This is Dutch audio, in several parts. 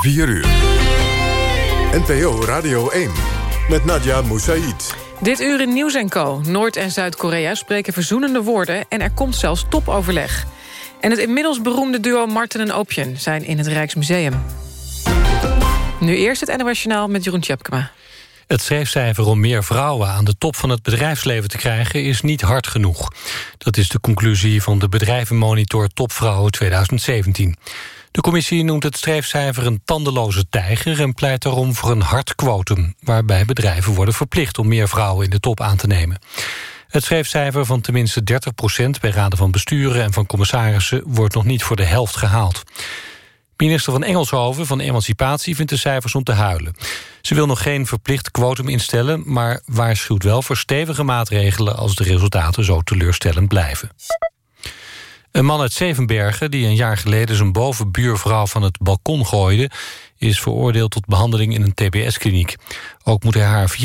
4 uur. NPO Radio 1 met Nadia Moussaïd. Dit uur in Nieuws Co. Noord- en Zuid-Korea spreken verzoenende woorden... en er komt zelfs topoverleg. En het inmiddels beroemde duo Martin en Opjen zijn in het Rijksmuseum. Nu eerst het NOS met Jeroen Tjepkema. Het schrijfcijfer om meer vrouwen aan de top van het bedrijfsleven te krijgen is niet hard genoeg. Dat is de conclusie van de bedrijvenmonitor Topvrouwen 2017. De commissie noemt het streefcijfer een tandeloze tijger... en pleit daarom voor een hard quotum... waarbij bedrijven worden verplicht om meer vrouwen in de top aan te nemen. Het streefcijfer van tenminste 30% bij raden van besturen en van commissarissen... wordt nog niet voor de helft gehaald. Minister van Engelshoven van Emancipatie vindt de cijfers om te huilen. Ze wil nog geen verplicht quotum instellen... maar waarschuwt wel voor stevige maatregelen... als de resultaten zo teleurstellend blijven. Een man uit Zevenbergen, die een jaar geleden zijn bovenbuurvrouw van het balkon gooide, is veroordeeld tot behandeling in een tbs-kliniek. Ook moet hij haar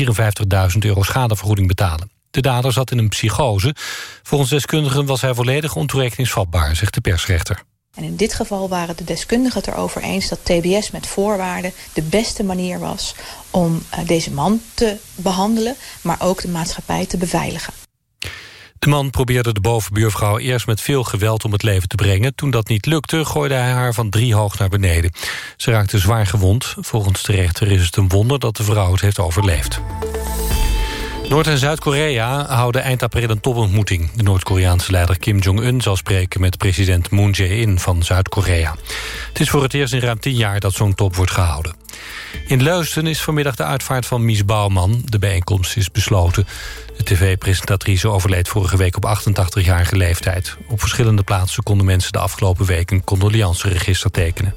54.000 euro schadevergoeding betalen. De dader zat in een psychose. Volgens deskundigen was hij volledig ontoerekeningsvatbaar, zegt de persrechter. En in dit geval waren de deskundigen het erover eens dat TBS met voorwaarden de beste manier was om eh, deze man te behandelen, maar ook de maatschappij te beveiligen. De man probeerde de bovenbuurvrouw eerst met veel geweld om het leven te brengen. Toen dat niet lukte, gooide hij haar van drie hoog naar beneden. Ze raakte zwaar gewond. Volgens de rechter is het een wonder dat de vrouw het heeft overleefd. Noord- en Zuid-Korea houden eind april een topontmoeting. De Noord-Koreaanse leider Kim Jong-un zal spreken met president Moon Jae-in van Zuid-Korea. Het is voor het eerst in ruim tien jaar dat zo'n top wordt gehouden. In Leusden is vanmiddag de uitvaart van Mies Bouwman. De bijeenkomst is besloten. De tv-presentatrice overleed vorige week op 88-jarige leeftijd. Op verschillende plaatsen konden mensen de afgelopen week... een condoleanceregister tekenen.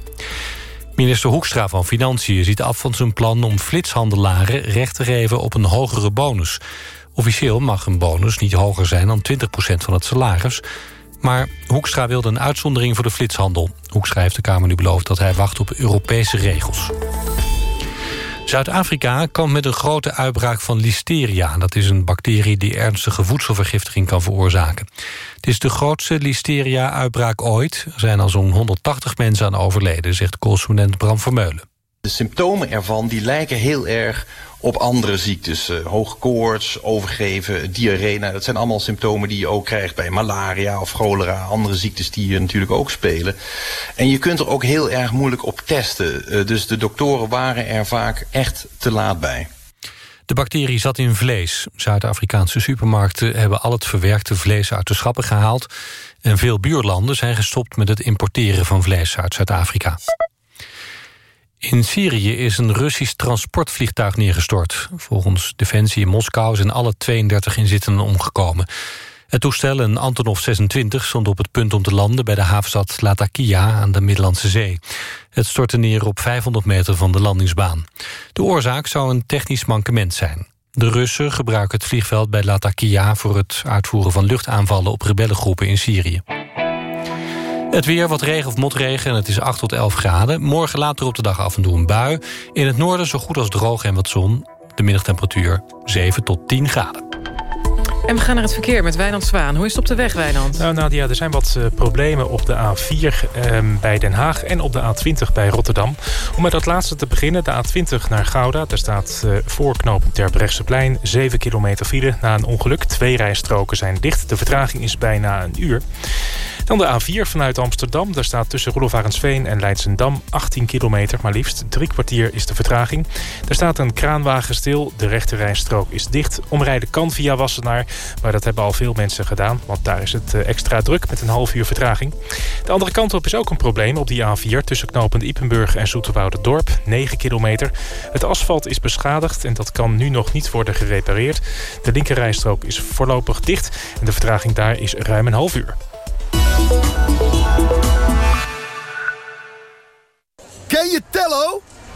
Minister Hoekstra van Financiën ziet af van zijn plan... om flitshandelaren recht te geven op een hogere bonus. Officieel mag een bonus niet hoger zijn dan 20% van het salaris... Maar Hoekstra wilde een uitzondering voor de flitshandel. Hoekstra heeft de Kamer nu beloofd dat hij wacht op Europese regels. Zuid-Afrika kampt met een grote uitbraak van listeria. Dat is een bacterie die ernstige voedselvergiftiging kan veroorzaken. Het is de grootste listeria-uitbraak ooit. Er zijn al zo'n 180 mensen aan overleden, zegt correspondent Bram Vermeulen. De symptomen ervan die lijken heel erg op andere ziektes. Uh, hoge koorts, overgeven, diarree. Nou, dat zijn allemaal symptomen die je ook krijgt bij malaria of cholera. Andere ziektes die hier natuurlijk ook spelen. En je kunt er ook heel erg moeilijk op testen. Uh, dus de doktoren waren er vaak echt te laat bij. De bacterie zat in vlees. Zuid-Afrikaanse supermarkten hebben al het verwerkte vlees uit de schappen gehaald. En veel buurlanden zijn gestopt met het importeren van vlees uit Zuid-Afrika. In Syrië is een Russisch transportvliegtuig neergestort. Volgens Defensie in Moskou zijn alle 32 inzittenden omgekomen. Het toestel, een Antonov 26, stond op het punt om te landen... bij de havenstad Latakia aan de Middellandse Zee. Het stortte neer op 500 meter van de landingsbaan. De oorzaak zou een technisch mankement zijn. De Russen gebruiken het vliegveld bij Latakia... voor het uitvoeren van luchtaanvallen op rebellengroepen in Syrië. Het weer, wat regen of motregen en het is 8 tot 11 graden. Morgen later op de dag af en toe een bui. In het noorden zo goed als droog en wat zon. De middagtemperatuur 7 tot 10 graden. En we gaan naar het verkeer met Wijnand Zwaan. Hoe is het op de weg, Wijnand? Nou, Nadia, er zijn wat uh, problemen op de A4 eh, bij Den Haag... en op de A20 bij Rotterdam. Om met dat laatste te beginnen, de A20 naar Gouda. Daar staat uh, voorknopend Terbrechtseplein 7 kilometer file na een ongeluk. Twee rijstroken zijn dicht. De vertraging is bijna een uur. Dan de A4 vanuit Amsterdam. Daar staat tussen Roelofarensveen en Leidsendam 18 kilometer. Maar liefst drie kwartier is de vertraging. Er staat een kraanwagen stil. De rechterrijstrook is dicht. Omrijden kan via Wassenaar. Maar dat hebben al veel mensen gedaan. Want daar is het extra druk met een half uur vertraging. De andere kant op is ook een probleem op die A4. Tussen knopend Ipenburg en Dorp 9 kilometer. Het asfalt is beschadigd en dat kan nu nog niet worden gerepareerd. De linkerrijstrook is voorlopig dicht. En de vertraging daar is ruim een half uur. Ken je Tello?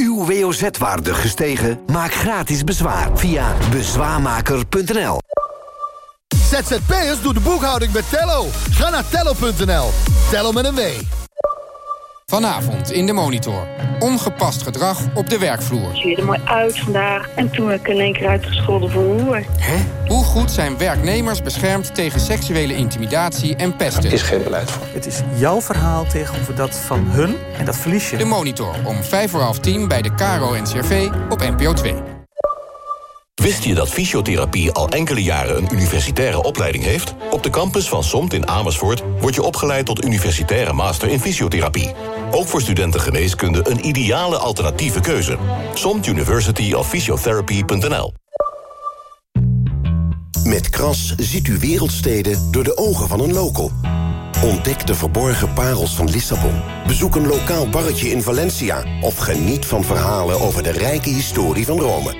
Uw WOZ-waarde gestegen? Maak gratis bezwaar via bezwaarmaker.nl. ZZP'ers doet de boekhouding met Tello. Ga naar tello.nl. Tello met een W. Vanavond in de Monitor. Ongepast gedrag op de werkvloer. Je ziet er mooi uit vandaag. En toen werd ik in één keer uitgescholden voor hoer. Hè? Hoe goed zijn werknemers beschermd tegen seksuele intimidatie en pesten? Er is geen beleid voor. Het is jouw verhaal tegenover dat van hun en dat verlies je. De Monitor om vijf voor half tien bij de Caro NCRV op NPO 2. Wist je dat fysiotherapie al enkele jaren een universitaire opleiding heeft? Op de campus van SOMT in Amersfoort word je opgeleid tot universitaire master in fysiotherapie. Ook voor studenten geneeskunde een ideale alternatieve keuze. SOMT University of Physiotherapy.nl Met Kras ziet u wereldsteden door de ogen van een local. Ontdek de verborgen parels van Lissabon. Bezoek een lokaal barretje in Valencia... of geniet van verhalen over de rijke historie van Rome.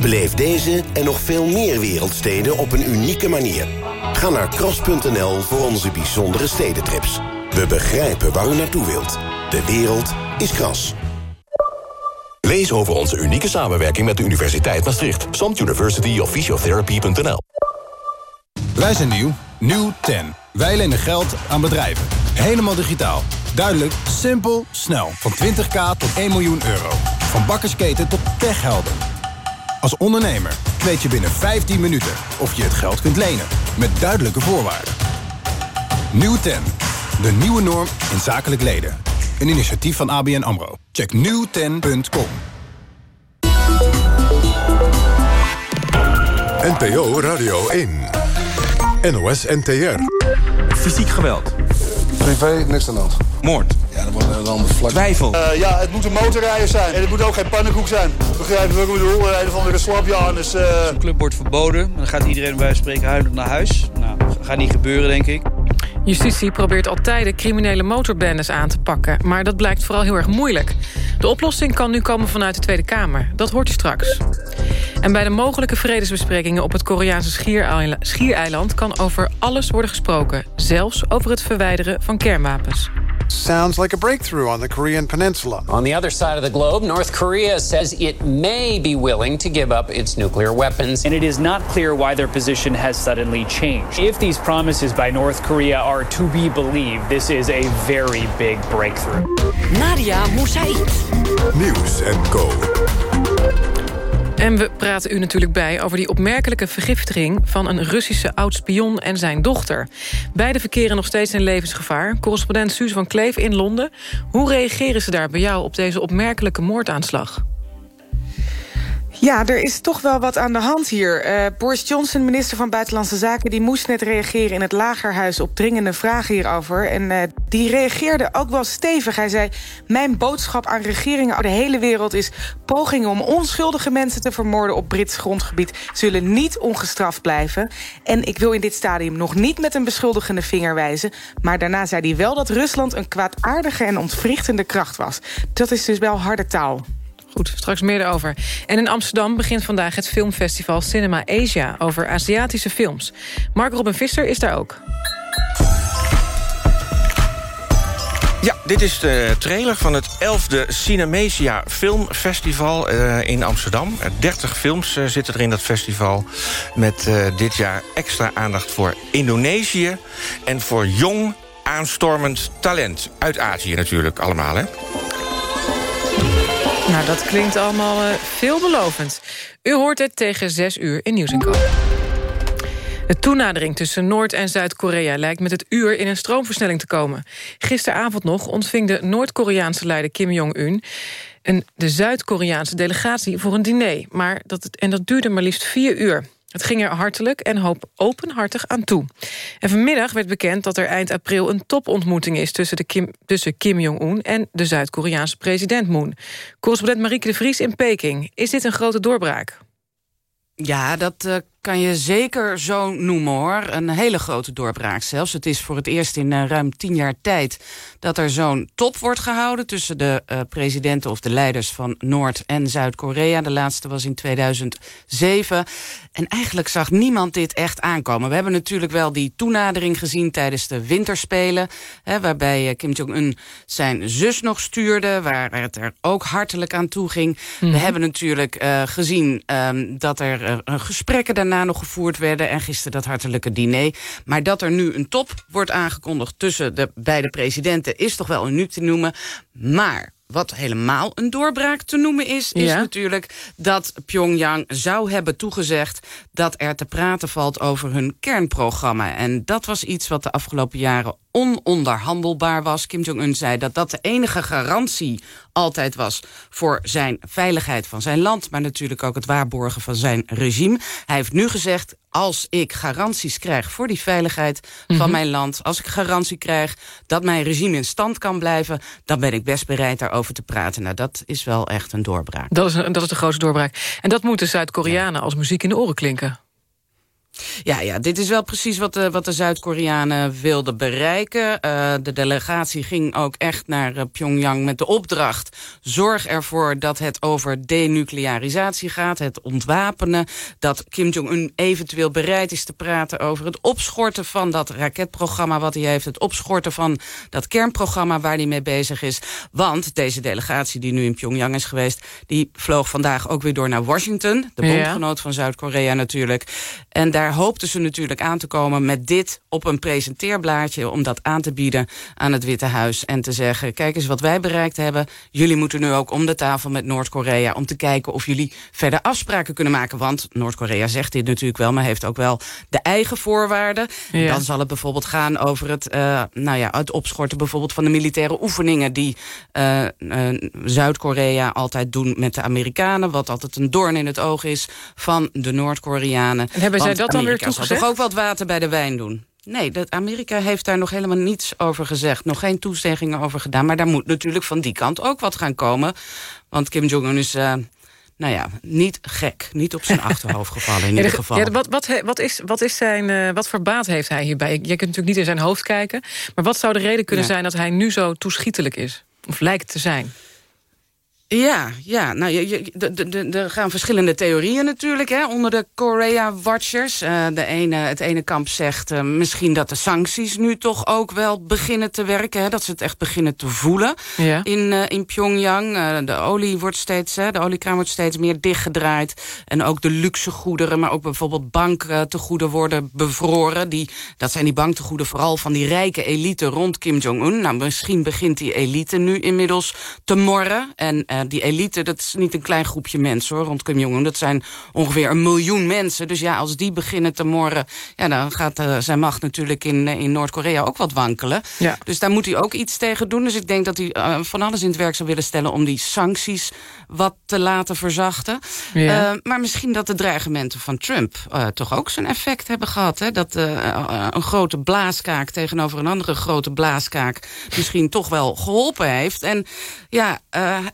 Beleef deze en nog veel meer wereldsteden op een unieke manier. Ga naar kras.nl voor onze bijzondere stedentrips. We begrijpen waar u naartoe wilt. De wereld is kras. Lees over onze unieke samenwerking met de Universiteit Maastricht. Samt University of Wij zijn nieuw. Nieuw 10. Wij lenen geld aan bedrijven. Helemaal digitaal. Duidelijk, simpel, snel. Van 20k tot 1 miljoen euro. Van bakkersketen tot techhelden. Als ondernemer weet je binnen 15 minuten of je het geld kunt lenen. Met duidelijke voorwaarden. Nieuw 10. De nieuwe norm in zakelijk leden. Een initiatief van ABN AMRO. Check nieuwten.com. NPO Radio 1. NOS NTR. Fysiek geweld. Privé, niks aan de hand. Moord. Ja, dat wordt dan vlak. Twijfel. Uh, ja, het moet een motorrijder zijn. En het moet ook geen pannenkoek zijn. Begrijp je wat ik bedoel? Een of andere slapjan. Dus, uh... Een club wordt verboden. Dan gaat iedereen bij spreken huilend naar huis. Nou, dat gaat niet gebeuren, denk ik. Justitie probeert al tijden criminele motorbendes aan te pakken. Maar dat blijkt vooral heel erg moeilijk. De oplossing kan nu komen vanuit de Tweede Kamer. Dat hoort u straks. En bij de mogelijke vredesbesprekingen op het Koreaanse schiereiland... kan over alles worden gesproken. Zelfs over het verwijderen van kernwapens. Sounds like a breakthrough on the Korean peninsula. On the other side of the globe, North Korea says it may be willing to give up its nuclear weapons. And it is not clear why their position has suddenly changed. If these promises by North Korea are to be believed, this is a very big breakthrough. Nadia Moussaïd. Nieuws en Co. En we praten u natuurlijk bij over die opmerkelijke vergiftiging... van een Russische oud-spion en zijn dochter. Beide verkeren nog steeds in levensgevaar. Correspondent Suze van Kleef in Londen. Hoe reageren ze daar bij jou op deze opmerkelijke moordaanslag? Ja, er is toch wel wat aan de hand hier. Uh, Boris Johnson, minister van Buitenlandse Zaken... die moest net reageren in het Lagerhuis op dringende vragen hierover. En uh, die reageerde ook wel stevig. Hij zei, mijn boodschap aan regeringen over de hele wereld is... pogingen om onschuldige mensen te vermoorden op Brits grondgebied... zullen niet ongestraft blijven. En ik wil in dit stadium nog niet met een beschuldigende vinger wijzen... maar daarna zei hij wel dat Rusland een kwaadaardige en ontwrichtende kracht was. Dat is dus wel harde taal. Goed, straks meer erover. En in Amsterdam begint vandaag het filmfestival Cinema Asia... over Aziatische films. Mark Robin Visser is daar ook. Ja, dit is de trailer van het 11e Cinemesia Filmfestival uh, in Amsterdam. 30 films uh, zitten er in dat festival. Met dit jaar extra aandacht voor Indonesië... en voor jong, aanstormend talent. Uit Azië natuurlijk allemaal, hè? Nou, dat klinkt allemaal uh, veelbelovend. U hoort het tegen 6 uur in Nieuws. De toenadering tussen Noord- en Zuid-Korea lijkt met het uur in een stroomversnelling te komen. Gisteravond nog ontving de Noord-Koreaanse leider Kim Jong-un... de Zuid-Koreaanse delegatie voor een diner. Maar dat, en dat duurde maar liefst vier uur. Het ging er hartelijk en hoop openhartig aan toe. En vanmiddag werd bekend dat er eind april een topontmoeting is... tussen, de Kim, tussen Kim Jong-un en de Zuid-Koreaanse president Moon. Correspondent Marieke de Vries in Peking. Is dit een grote doorbraak? Ja, dat uh, kan je zeker zo noemen hoor. Een hele grote doorbraak zelfs. Het is voor het eerst in uh, ruim tien jaar tijd dat er zo'n top wordt gehouden... tussen de uh, presidenten of de leiders van Noord- en Zuid-Korea. De laatste was in 2007. En eigenlijk zag niemand dit echt aankomen. We hebben natuurlijk wel die toenadering gezien tijdens de winterspelen... Hè, waarbij uh, Kim Jong-un zijn zus nog stuurde... waar het er ook hartelijk aan toe ging. Mm -hmm. We hebben natuurlijk gezien um, dat er gesprekken daarna nog gevoerd werden... en gisteren dat hartelijke diner. Maar dat er nu een top wordt aangekondigd tussen de beide presidenten... is toch wel uniek te noemen. Maar wat helemaal een doorbraak te noemen is... is Ja. natuurlijk dat Pyongyang zou hebben toegezegd... dat er te praten valt over hun kernprogramma. En dat was iets wat de afgelopen jaren ononderhandelbaar was. Kim Jong-un zei dat dat de enige garantie altijd was... voor zijn veiligheid van zijn land... maar natuurlijk ook het waarborgen van zijn regime. Hij heeft nu gezegd, als ik garanties krijg voor die veiligheid van Mhm. mijn land... als ik garantie krijg dat mijn regime in stand kan blijven... dan ben ik best bereid daarover te praten. Nou, dat is wel echt een doorbraak. Dat is, een- dat is de grootste doorbraak. En dat moeten Zuid-Koreanen als muziek in de oren klinken. Ja, ja, dit is wel precies wat de, wat de Zuid-Koreanen wilden bereiken. Eh, de delegatie ging ook echt naar eh, Pyongyang met de opdracht... zorg ervoor dat het over denuclearisatie gaat, het ontwapenen... dat Kim Jong-un eventueel bereid is te praten over het opschorten van dat raketprogramma wat hij heeft... het opschorten van dat kernprogramma waar hij mee bezig is. Want deze delegatie die nu in Pyongyang is geweest... die vloog vandaag ook weer door naar Washington, de bondgenoot van Zuid-Korea natuurlijk. En daar hoopten ze natuurlijk aan te komen met dit op een presenteerblaadje... om dat aan te bieden aan het Witte Huis en te zeggen... kijk eens wat wij bereikt hebben. Jullie moeten nu ook om de tafel met Noord-Korea... om te kijken of jullie verder afspraken kunnen maken. Want Noord-Korea zegt dit natuurlijk wel... maar heeft ook wel de eigen voorwaarden. Ja. Dan zal het bijvoorbeeld gaan over het, eh, nou ja, het opschorten... bijvoorbeeld van de militaire oefeningen... die eh, eh, Zuid-Korea altijd doen met de Amerikanen... wat altijd een doorn in het oog is van de Noord-Koreanen. En hebben zij dat dan weer zal toch ook wat water bij de wijn doen? Nee, dat Amerika heeft daar nog helemaal niets over gezegd. Nog geen toezeggingen over gedaan. Maar daar moet natuurlijk van die kant ook wat gaan komen. Want Kim Jong-un is... eh, nou ja, niet gek. Niet op zijn achterhoofd gevallen in ieder de- geval. ja, wat, wat, wat, is, wat, is zijn, eh, wat voor baat heeft hij hierbij? Je kunt natuurlijk niet in zijn hoofd kijken. Maar wat zou de reden kunnen Ja. zijn dat hij nu zo toeschietelijk is? Of lijkt te zijn? Ja, ja. Nou, je- je- de- de- de- er gaan verschillende theorieën natuurlijk hè, onder de Korea-watchers. Eh, de ene, het ene kamp zegt eh, misschien dat de sancties nu toch ook wel beginnen te werken. Hè, dat ze het echt beginnen te voelen Ja. in, eh, in Pyongyang. De olie wordt steeds, hè, de oliekraan wordt steeds meer dichtgedraaid. En ook de luxe goederen, maar ook bijvoorbeeld banktegoeden worden bevroren. Die, dat zijn die banktegoeden vooral van die rijke elite rond Kim Jong-un. Nou, misschien begint die elite nu inmiddels te morren. En eh, die elite, dat is niet een klein groepje mensen hoor, rond Kim Jong-un. Dat zijn ongeveer een miljoen mensen. Dus ja, als die beginnen te morren... Ja, dan gaat eh, zijn macht natuurlijk in, eh, in Noord-Korea ook wat wankelen. Ja. Dus daar moet hij ook iets tegen doen. Dus ik denk dat hij van alles in het werk zou willen stellen... om die sancties wat te laten verzachten. Ja. Maar misschien dat de dreigementen van Trump toch ook zijn effect hebben gehad. Hè? Dat een grote blaaskaak tegenover een andere grote blaaskaak... misschien toch wel geholpen heeft. En ja,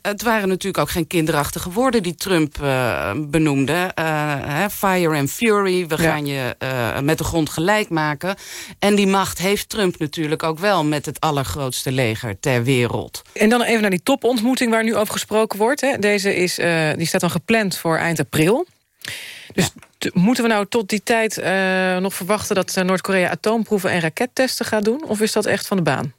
het waren natuurlijk ook geen kinderachtige woorden... die Trump eh, benoemde. Eh, fire and fury, we Ja. gaan je eh, met de grond gelijk maken. En die macht heeft Trump natuurlijk ook wel... met het allergrootste leger ter wereld. En dan even naar die topontmoeting waar nu over gesproken wordt. Hè. Deze is, die staat dan gepland voor eind april. Dus moeten we nou tot die tijd nog verwachten... dat Noord-Korea atoomproeven en rakettesten gaat doen? Of is dat echt van de baan?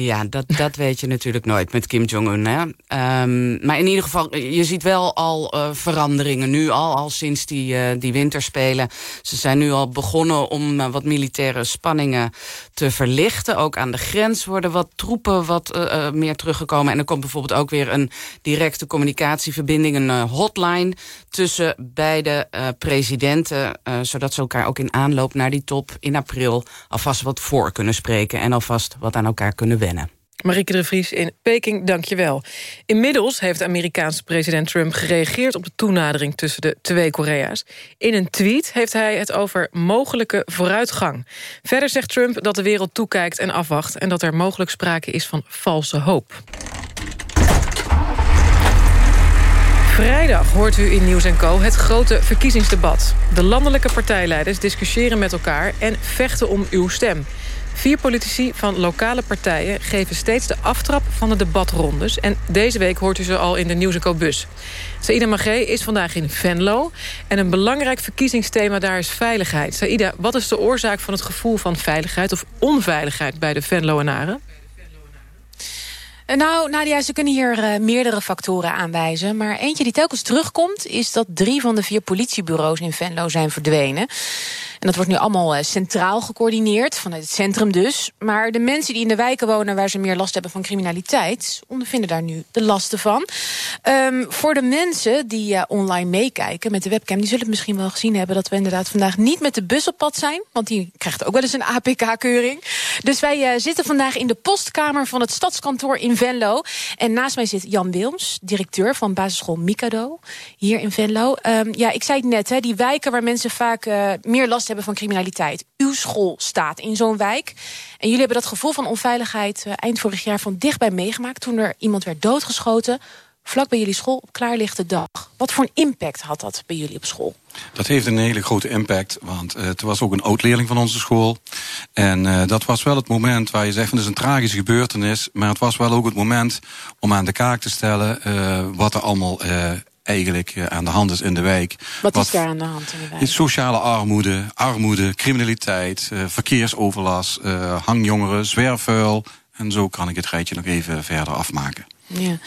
Ja, dat, dat weet je natuurlijk nooit met Kim Jong-un. Ehm, maar in ieder geval, je ziet wel al eh, veranderingen nu al, al sinds die, eh, die winterspelen. Ze zijn nu al begonnen om eh, wat militaire spanningen te verlichten. Ook aan de grens worden wat troepen wat meer teruggekomen. En er komt bijvoorbeeld ook weer een directe communicatieverbinding, een hotline tussen beide eh, presidenten. eh, zodat ze elkaar ook in aanloop naar die top in april alvast wat voor kunnen spreken. En alvast wat aan elkaar kunnen wennen. Marieke de Vries in Peking, dank je wel. Inmiddels heeft Amerikaanse president Trump gereageerd... op de toenadering tussen de twee Korea's. In een tweet heeft hij het over mogelijke vooruitgang. Verder zegt Trump dat de wereld toekijkt en afwacht... en dat er mogelijk sprake is van valse hoop. Vrijdag hoort u in Nieuws Co het grote verkiezingsdebat. De landelijke partijleiders discussiëren met elkaar en vechten om uw stem. Vier politici van lokale partijen geven steeds de aftrap van de debatrondes. En deze week hoort u ze al in de Nieuws Co bus. Saïda Magé is vandaag in Venlo. En een belangrijk verkiezingsthema daar is veiligheid. Saïda, wat is de oorzaak van het gevoel van veiligheid of onveiligheid bij de Venloenaren? Nou, Nadia, ze kunnen hier uh, meerdere factoren aanwijzen. Maar eentje die telkens terugkomt... is dat drie van de vier politiebureaus in Venlo zijn verdwenen. En dat wordt nu allemaal uh, centraal gecoördineerd, vanuit het centrum dus. Maar de mensen die in de wijken wonen... waar ze meer last hebben van criminaliteit... ondervinden daar nu de lasten van. Um, voor de mensen die uh, online meekijken met de webcam... die zullen het misschien wel gezien hebben... dat we inderdaad vandaag niet met de bus op pad zijn. Want die krijgt ook wel eens een APK-keuring. Dus wij zitten vandaag in de postkamer van het stadskantoor in Venlo. En naast mij zit Jan Wilms, directeur van basisschool Mikado, hier in Venlo. Um, ja, ik zei het net, hè, die wijken waar mensen vaak meer last hebben van criminaliteit. Uw school staat in zo'n wijk. En jullie hebben dat gevoel van onveiligheid uh, eind vorig jaar van dichtbij meegemaakt... toen er iemand werd doodgeschoten vlak bij jullie school op klaarlichte dag. Wat voor een impact had dat bij jullie op school? Dat heeft een hele grote impact, want uh, het was ook een oud-leerling van onze school. En uh, dat was wel het moment waar je zegt, van, het is een tragische gebeurtenis... maar het was wel ook het moment om aan de kaak te stellen... Wat er allemaal eigenlijk aan de hand is in de wijk. Wat, wat is daar aan de hand in de wijk? Sociale armoede, armoede, criminaliteit, verkeersoverlast... hangjongeren, zwerfvuil... En zo kan ik het rijtje nog even verder afmaken. Ja.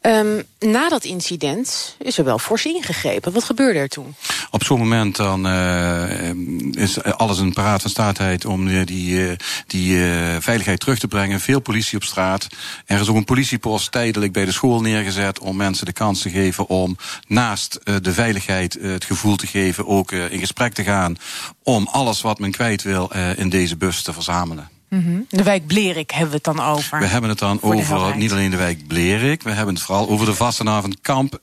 Um, na dat incident is er wel fors ingegrepen. Wat gebeurde er toen? Op zo'n moment dan uh, is alles een paraat van staatheid om uh, die, uh, die veiligheid terug te brengen. Veel politie op straat. Er is ook een politiepost tijdelijk bij de school neergezet om mensen de kans te geven om naast de veiligheid het gevoel te geven ook in gesprek te gaan om alles wat men kwijt wil in deze bus te verzamelen. Mm -hmm. De wijk Blerik hebben we het dan over. We hebben het dan over niet alleen de wijk Blerik... we hebben het vooral over de Vastenavondkamp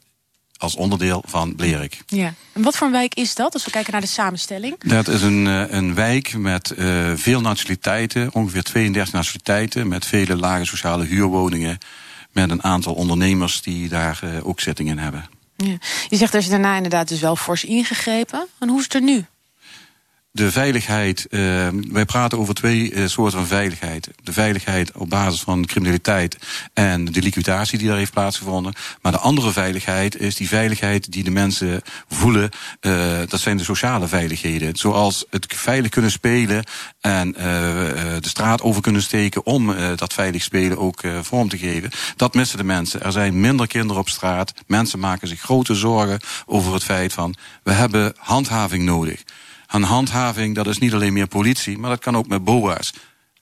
als onderdeel van Blerik. Ja. En wat voor een wijk is dat, als we kijken naar de samenstelling? Dat is een, een wijk met uh, veel nationaliteiten, ongeveer 32 nationaliteiten... met vele lage sociale huurwoningen... met een aantal ondernemers die daar uh, ook zittingen in hebben. Ja. Je zegt er is daarna inderdaad dus wel fors ingegrepen. En hoe is het er nu? De veiligheid, uh, wij praten over twee uh, soorten van veiligheid. De veiligheid op basis van criminaliteit en de liquidatie die daar heeft plaatsgevonden. Maar de andere veiligheid is die veiligheid die de mensen voelen. Uh, dat zijn de sociale veiligheden. Zoals het veilig kunnen spelen en de straat over kunnen steken om dat veilig spelen ook vorm te geven. Dat missen de mensen. Er zijn minder kinderen op straat. Mensen maken zich grote zorgen over het feit van we hebben handhaving nodig aan handhaving, dat is niet alleen meer politie, maar dat kan ook met BOA's.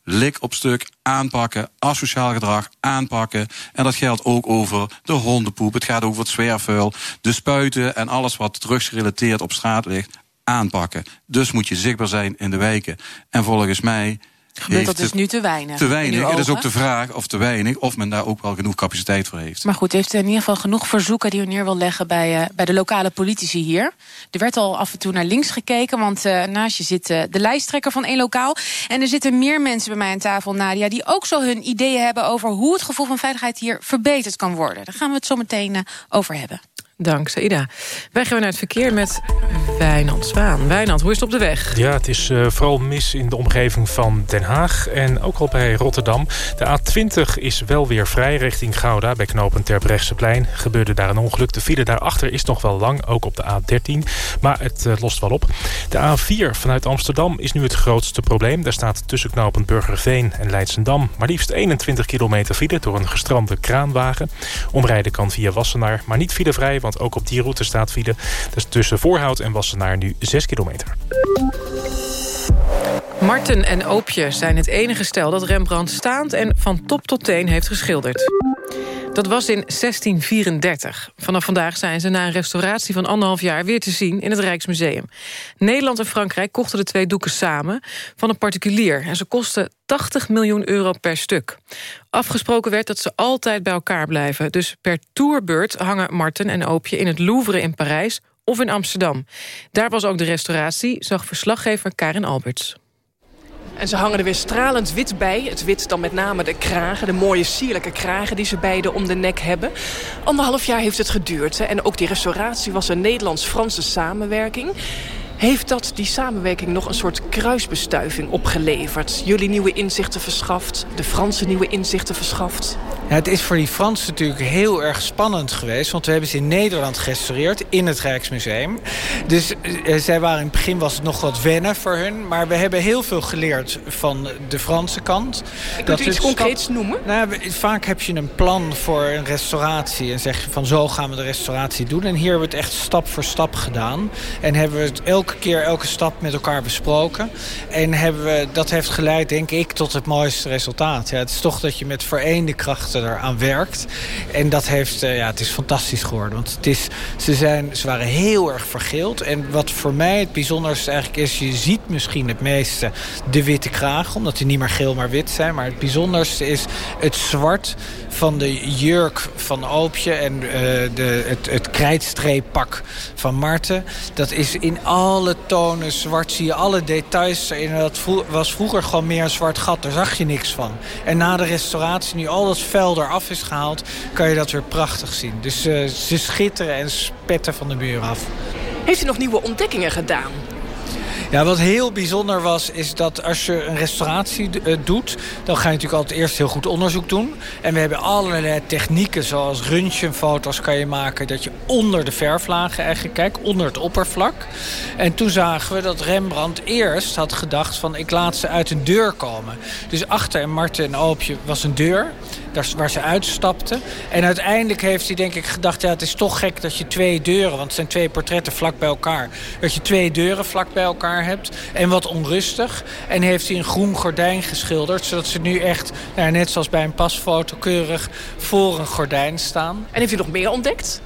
Lik op stuk, aanpakken, asociaal gedrag, aanpakken. En dat geldt ook over de hondenpoep. Het gaat over het zwerfvuil, de spuiten en alles wat drugsgerelateerd op straat ligt. Aanpakken. Dus moet je zichtbaar zijn in de wijken. En volgens mij Gebeurt dat dus nu te weinig? Te weinig. Het is ook de vraag of te weinig... of men daar ook wel genoeg capaciteit voor heeft. Maar goed, heeft in ieder geval genoeg verzoeken... die u neer wil leggen bij, uh, bij de lokale politici hier. Er werd al af en toe naar links gekeken... want uh, naast je zit uh, de lijsttrekker van één lokaal. En er zitten meer mensen bij mij aan tafel, Nadia... die ook zo hun ideeën hebben over hoe het gevoel van veiligheid... hier verbeterd kan worden. Daar gaan we het zo meteen over hebben. Dank, Saida. Wij gaan naar het verkeer met Wijnand Zwaan. Wijnand, hoe is het op de weg? Ja, het is uh, vooral mis in de omgeving van Den Haag en ook al bij Rotterdam. De A20 is wel weer vrij richting Gouda bij knooppunt Terbrechtseplein. Gebeurde daar een ongeluk. De file daarachter is nog wel lang, ook op de A13. Maar het uh, lost wel op. De A4 vanuit Amsterdam is nu het grootste probleem. Daar staat tussen knooppunt Burgerveen en Leidsendam... maar liefst 21 kilometer file door een gestrande kraanwagen. Omrijden kan via Wassenaar, maar niet filevrij want ook op die route staat file. Dus tussen Voorhout en Wassenaar nu 6 kilometer. Marten en Oopje zijn het enige stel dat Rembrandt staand en van top tot teen heeft geschilderd. Dat was in 1634. Vanaf vandaag zijn ze na een restauratie van anderhalf jaar... weer te zien in het Rijksmuseum. Nederland en Frankrijk kochten de twee doeken samen... van een particulier en ze kosten 80 miljoen euro per stuk. Afgesproken werd dat ze altijd bij elkaar blijven. Dus per tourbeurt hangen Marten en Oopje in het Louvre in Parijs... of in Amsterdam. Daar was ook de restauratie, zag verslaggever Karin Alberts. En ze hangen er weer stralend wit bij. Het wit dan met name de kragen, de mooie sierlijke kragen... die ze beide om de nek hebben. Anderhalf jaar heeft het geduurd. Hè? En ook die restauratie was een Nederlands-Franse samenwerking. Heeft dat die samenwerking nog een soort kruisbestuiving opgeleverd? Jullie nieuwe inzichten verschaft, de Franse nieuwe inzichten verschaft? Ja, het is voor die Fransen natuurlijk heel erg spannend geweest... want we hebben ze in Nederland gerestaureerd, in het Rijksmuseum. Dus eh, zij waren in het begin was het nog wat wennen voor hun... maar we hebben heel veel geleerd van de Franse kant. Ik dat iets concreets noemen? Nou, vaak heb je een plan voor een restauratie... en zeg je van zo gaan we de restauratie doen. En hier hebben we het echt stap voor stap gedaan. En hebben we het elke keer, elke stap met elkaar besproken. En hebben we, dat heeft geleid, denk ik, tot het mooiste resultaat. Ja, het is toch dat je met vereende krachten eraan werkt. En dat heeft, uh, ja, het is fantastisch geworden. Want het is, ze, zijn, ze waren heel erg vergeeld. En wat voor mij het bijzonderste eigenlijk is... je ziet misschien het meeste de witte kraag... omdat die niet meer geel, maar wit zijn. Maar het bijzonderste is het zwart van de jurk van Oopje... en uh, de, het, het krijtstreeppak van Marten. Dat is in alle tonen zwart. Zie je alle details erin. Dat was vroeger gewoon meer een zwart gat. Daar zag je niks van. En na de restauratie, nu al dat fel eraf is gehaald... kan je dat weer prachtig zien. Dus uh, ze schitteren en spetten van de muur af. Heeft u nog nieuwe ontdekkingen gedaan? Ja, wat heel bijzonder was, is dat als je een restauratie uh, doet... dan ga je natuurlijk altijd eerst heel goed onderzoek doen. En we hebben allerlei technieken, zoals röntgenfoto's kan je maken... dat je onder de verflagen eigenlijk kijkt, onder het oppervlak. En toen zagen we dat Rembrandt eerst had gedacht van... ik laat ze uit een deur komen. Dus achter Marten en Oopje was een deur waar ze uitstapten. En uiteindelijk heeft hij denk ik gedacht... ja, het is toch gek dat je twee deuren... want het zijn twee portretten vlak bij elkaar... dat je twee deuren vlak bij elkaar hebt. En wat onrustig. En heeft hij een groen gordijn geschilderd... zodat ze nu echt, nou, net zoals bij een pasfoto... keurig voor een gordijn staan. En heeft u nog meer ontdekt?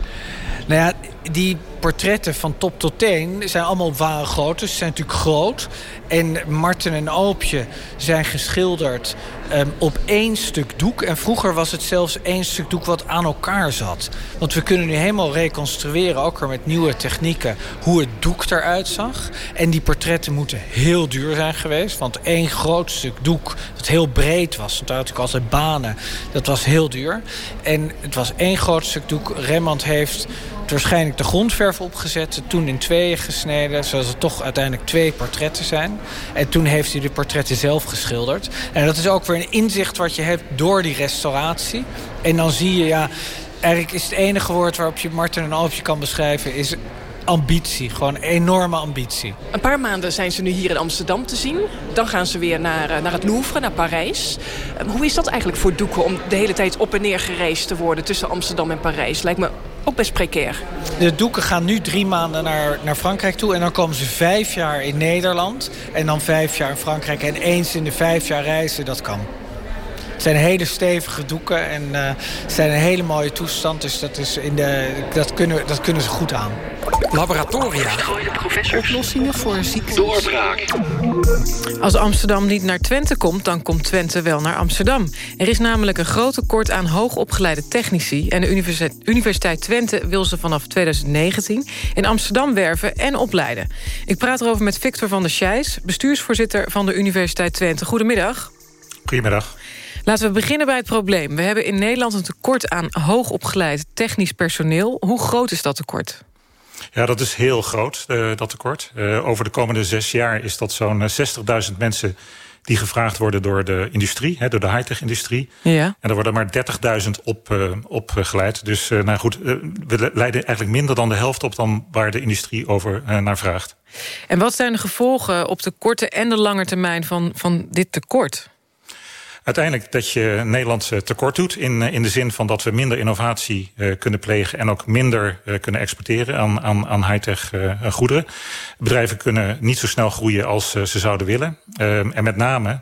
Nou ja, die portretten van top tot teen zijn allemaal ware grootte. Ze zijn natuurlijk groot. En Marten en Oopje zijn geschilderd um, op één stuk doek. En vroeger was het zelfs één stuk doek wat aan elkaar zat. Want we kunnen nu helemaal reconstrueren, ook weer met nieuwe technieken... hoe het doek eruit zag. En die portretten moeten heel duur zijn geweest. Want één groot stuk doek, dat heel breed was... want daar had ik altijd banen, dat was heel duur. En het was één groot stuk doek. Rembrandt heeft waarschijnlijk de grondverf opgezet, toen in tweeën gesneden... zodat het toch uiteindelijk twee portretten zijn. En toen heeft hij de portretten zelf geschilderd. En dat is ook weer een inzicht wat je hebt door die restauratie. En dan zie je, ja, eigenlijk is het enige woord waarop je Martin en Alpje kan beschrijven... is ambitie, gewoon enorme ambitie. Een paar maanden zijn ze nu hier in Amsterdam te zien. Dan gaan ze weer naar, eh, naar het Louvre, naar Parijs. Ehm, hoe is dat eigenlijk voor Doeken om de hele tijd op en neer gereisd te worden... tussen Amsterdam en Parijs? Lijkt me ook best precair. De doeken gaan nu drie maanden naar, naar Frankrijk toe... en dan komen ze vijf jaar in Nederland en dan vijf jaar in Frankrijk. En eens in de vijf jaar reizen, dat kan. Het zijn hele stevige doeken en uh, zijn een hele mooie toestand. Dus dat, is in de, dat, kunnen, dat kunnen ze goed aan. Laboratoria. Oplossingen voor ziektes. Doorbraak. Als Amsterdam niet naar Twente komt, dan komt Twente wel naar Amsterdam. Er is namelijk een groot tekort aan hoogopgeleide technici... en de Universiteit Twente wil ze vanaf 2019 in Amsterdam werven en opleiden. Ik praat erover met Victor van der Scheijs, bestuursvoorzitter van de Universiteit Twente. Goedemiddag. Goedemiddag. Laten we beginnen bij het probleem. We hebben in Nederland een tekort aan hoogopgeleid technisch personeel. Hoe groot is dat tekort? Ja, dat is heel groot, uh, dat tekort. Uh, over de komende zes jaar is dat zo'n 60.000 mensen die gevraagd worden door de industrie, hè, door de high-tech-industrie. Ja. En er worden maar 30.000 op, uh, opgeleid. Dus nou goed, we leiden eigenlijk minder dan de helft op... dan waar de industrie over naar vraagt. En wat zijn de gevolgen op de korte en de lange termijn van, van dit tekort? Uiteindelijk dat je Nederland tekort doet... in, in de zin van dat we minder innovatie uh, kunnen plegen... en ook minder kunnen exporteren aan, aan, aan high-tech goederen. Bedrijven kunnen niet zo snel groeien als ze zouden willen. en met name...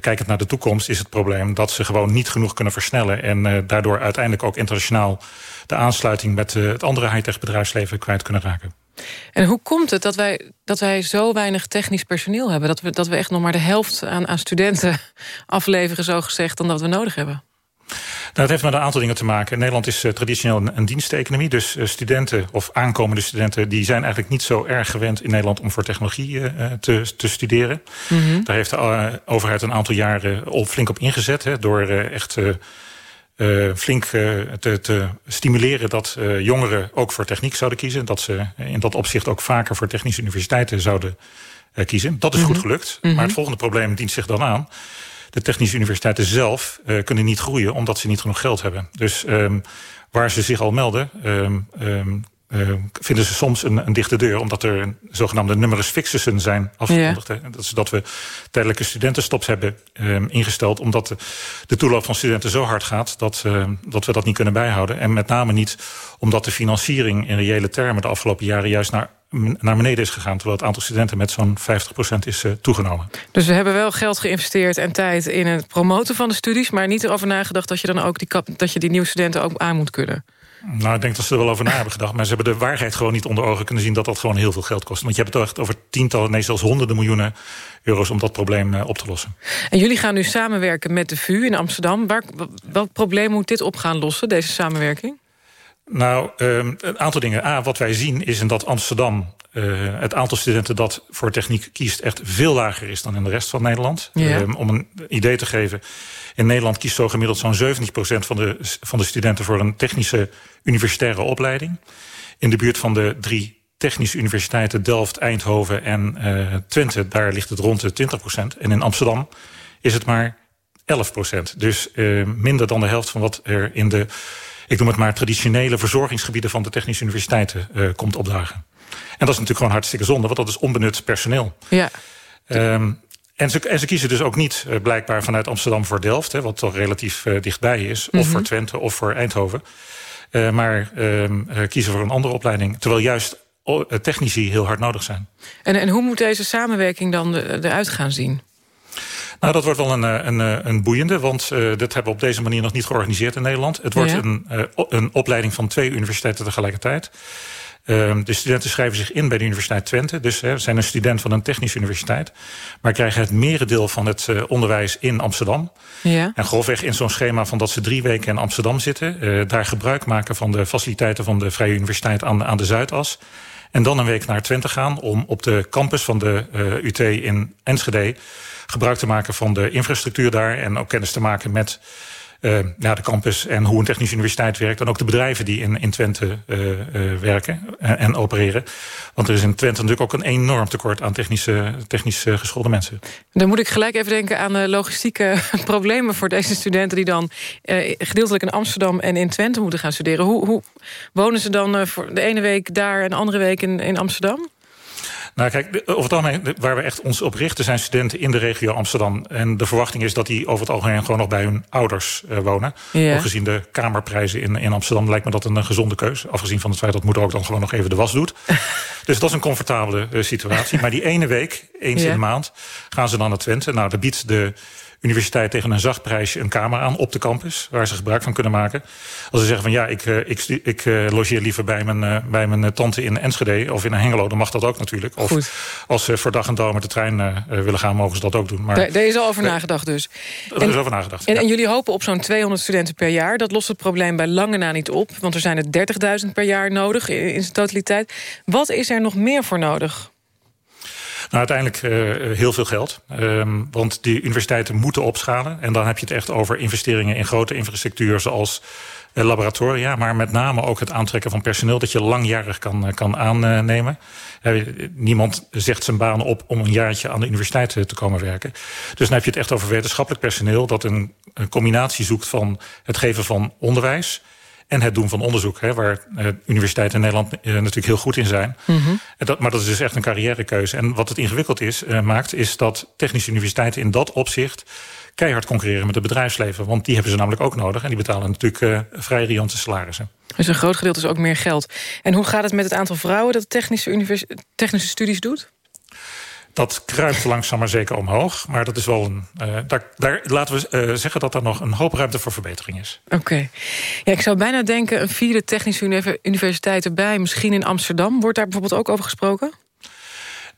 kijkend naar de toekomst is het probleem dat ze gewoon niet genoeg kunnen versnellen... en daardoor uiteindelijk ook internationaal de aansluiting met het andere high-tech bedrijfsleven kwijt kunnen raken. En hoe komt het dat wij, dat wij zo weinig technisch personeel hebben? Dat we, dat we echt nog maar de helft aan, aan studenten afleveren, zo gezegd, dan dat we nodig hebben? Nou, het heeft met een aantal dingen te maken. Nederland is uh, traditioneel een, een diensteconomie. Dus uh, studenten of aankomende studenten... die zijn eigenlijk niet zo erg gewend in Nederland... om voor technologie uh, te, te, studeren. Mm -hmm. Daar heeft de overheid een aantal jaren op, flink op ingezet. Hè, door echt flink te, te, stimuleren dat jongeren ook voor techniek zouden kiezen. Dat ze in dat opzicht ook vaker voor technische universiteiten zouden kiezen. Dat is mm -hmm. goed gelukt. Mm -hmm. Maar het volgende probleem dient zich dan aan de technische universiteiten zelf uh, kunnen niet groeien... omdat ze niet genoeg geld hebben. Dus um, waar ze zich al melden... Um, um, uh, vinden ze soms een, een, dichte deur... omdat er een zogenaamde numerus fixussen zijn afgekondigd. Ja. Dat is dat we tijdelijke studentenstops hebben um, ingesteld... omdat de, de, toeloop van studenten zo hard gaat... Dat, uh, dat we dat niet kunnen bijhouden. En met name niet omdat de financiering in reële termen... de afgelopen jaren juist naar naar beneden is gegaan... terwijl het aantal studenten met zo'n 50% is uh, toegenomen. Dus we hebben wel geld geïnvesteerd en tijd in het promoten van de studies... maar niet erover nagedacht dat je dan ook die, dat je die nieuwe studenten ook aan moet kunnen. Nou, ik denk dat ze er wel over na hebben gedacht. Maar ze hebben de waarheid gewoon niet onder ogen kunnen zien... dat dat gewoon heel veel geld kost. Want je hebt het echt over tientallen, nee, zelfs honderden miljoenen euro's... om dat probleem uh, op te lossen. En jullie gaan nu samenwerken met de VU in Amsterdam. Waar, welk probleem moet dit op gaan lossen, deze samenwerking? Nou, um, een aantal dingen. A, wat wij zien is in dat Amsterdam... Uh, het aantal studenten dat voor techniek kiest... echt veel lager is dan in de rest van Nederland. Um, om een idee te geven... in Nederland kiest zo gemiddeld zo'n 70% van de, van de studenten... voor een technische universitaire opleiding. In de buurt van de drie technische universiteiten... Delft, Eindhoven en uh, Twente, daar ligt het rond de 20%. En in Amsterdam is het maar 11%. Dus uh, minder dan de helft van wat er in de ik noem het maar traditionele verzorgingsgebieden van de technische universiteiten uh, komt opdagen. En dat is natuurlijk gewoon hartstikke zonde, want dat is onbenut personeel. Ja. Um, en, ze, en ze kiezen dus ook niet uh, blijkbaar vanuit Amsterdam voor Delft, hè, wat toch relatief uh, dichtbij is, mm -hmm. of voor Twente of voor Eindhoven. Uh, maar um, kiezen voor een andere opleiding. Terwijl juist technici heel hard nodig zijn. En, en hoe moet deze samenwerking dan eruit gaan zien? Nou, dat wordt wel een, een, een boeiende, want uh, dat hebben we op deze manier nog niet georganiseerd in Nederland. Het wordt ja. een, uh, een opleiding van twee universiteiten tegelijkertijd. Uh, de studenten schrijven zich in bij de Universiteit Twente. Dus ze zijn een student van een technische universiteit. Maar krijgen het merendeel van het uh, onderwijs in Amsterdam. Ja. En grofweg in zo'n schema van dat ze drie weken in Amsterdam zitten. Uh, daar gebruik maken van de faciliteiten van de Vrije Universiteit aan, aan de Zuidas. En dan een week naar Twente gaan om op de campus van de uh, UT in Enschede gebruik te maken van de infrastructuur daar... en ook kennis te maken met uh, ja, de campus en hoe een technische universiteit werkt. En ook de bedrijven die in, in Twente uh, uh, werken en, en, opereren. Want er is in Twente natuurlijk ook een enorm tekort aan technische, technisch geschoolde mensen. Dan moet ik gelijk even denken aan de logistieke problemen voor deze studenten... die dan gedeeltelijk in Amsterdam en in Twente moeten gaan studeren. Hoe, hoe wonen ze dan voor de ene week daar en de andere week in, in Amsterdam? Nou kijk, over het algemeen, waar we echt ons op richten... zijn studenten in de regio Amsterdam. En de verwachting is dat die over het algemeen... gewoon nog bij hun ouders uh, wonen. Ja. Ook gezien de kamerprijzen in, in Amsterdam... lijkt me dat een gezonde keus. Afgezien van het feit dat moeder ook dan gewoon nog even de was doet. dus dat is een comfortabele uh, situatie. Maar die ene week, eens Ja. in de maand... gaan ze dan naar Twente. Nou, daar biedt de universiteit tegen een zacht prijsje een kamer aan op de campus... waar ze gebruik van kunnen maken. Als ze zeggen van ja, ik, uh, ik, ik uh, logeer liever bij mijn, uh, bij mijn tante in Enschede... of in Hengelo, dan mag dat ook natuurlijk. Of Goed. als ze voor dag en dauw met de trein willen gaan, mogen ze dat ook doen. Maar Daar, daar is al over nagedacht dus. er is over nagedacht. En, ja. en jullie hopen op zo'n 200 studenten per jaar. Dat lost het probleem bij lange na niet op. Want er zijn er 30.000 per jaar nodig in zijn totaliteit. Wat is er nog meer voor nodig? Nou, uiteindelijk uh, heel veel geld. Um, want die universiteiten moeten opschalen. En dan heb je het echt over investeringen in grote infrastructuur... zoals uh, laboratoria, maar met name ook het aantrekken van personeel... dat je langjarig kan, uh, kan aannemen. niemand zegt zijn baan op om een jaartje aan de universiteit te komen werken. Dus dan heb je het echt over wetenschappelijk personeel... dat een, een combinatie zoekt van het geven van onderwijs en het doen van onderzoek, hè, waar uh, universiteiten in Nederland uh, natuurlijk heel goed in zijn. Mhm. Dat, maar dat is dus echt een carrièrekeuze. En wat het ingewikkeld is, uh, maakt, is dat technische universiteiten in dat opzicht keihard concurreren met het bedrijfsleven. Want die hebben ze namelijk ook nodig. En die betalen natuurlijk vrij riante salarissen. Dus een groot gedeelte is ook meer geld. En hoe gaat het met het aantal vrouwen dat technische, technische studies doet? Dat kruipt langzaam maar zeker omhoog. Maar dat is wel een. Uh, daar, daar, laten we uh, zeggen dat er nog een hoop ruimte voor verbetering is. Oké. Ja, ik zou bijna denken: een vierde technische universiteit erbij, misschien in Amsterdam. Wordt daar bijvoorbeeld ook over gesproken?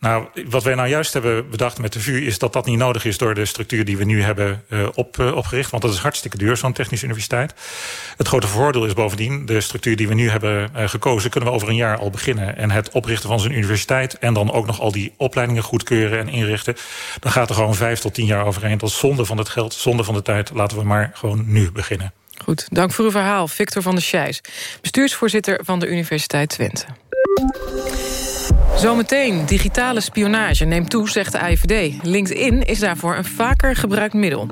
Nou, wat wij nou juist hebben bedacht met de VU... is dat dat niet nodig is door de structuur die we nu hebben uh, op, uh, opgericht. Want dat is hartstikke duur, zo'n technische universiteit. Het grote voordeel is bovendien... de structuur die we nu hebben uh, gekozen... kunnen we over een jaar al beginnen. En het oprichten van zo'n universiteit... en dan ook nog al die opleidingen goedkeuren en inrichten... dan gaat er gewoon vijf tot tien jaar overheen. Dat is zonde van het geld, zonde van de tijd. Laten we maar gewoon nu beginnen. Goed, dank voor uw verhaal. Victor van der Scheijs, bestuursvoorzitter van de Universiteit Twente. Zometeen, digitale spionage neemt toe, zegt de AIVD. LinkedIn is daarvoor een vaker gebruikt middel.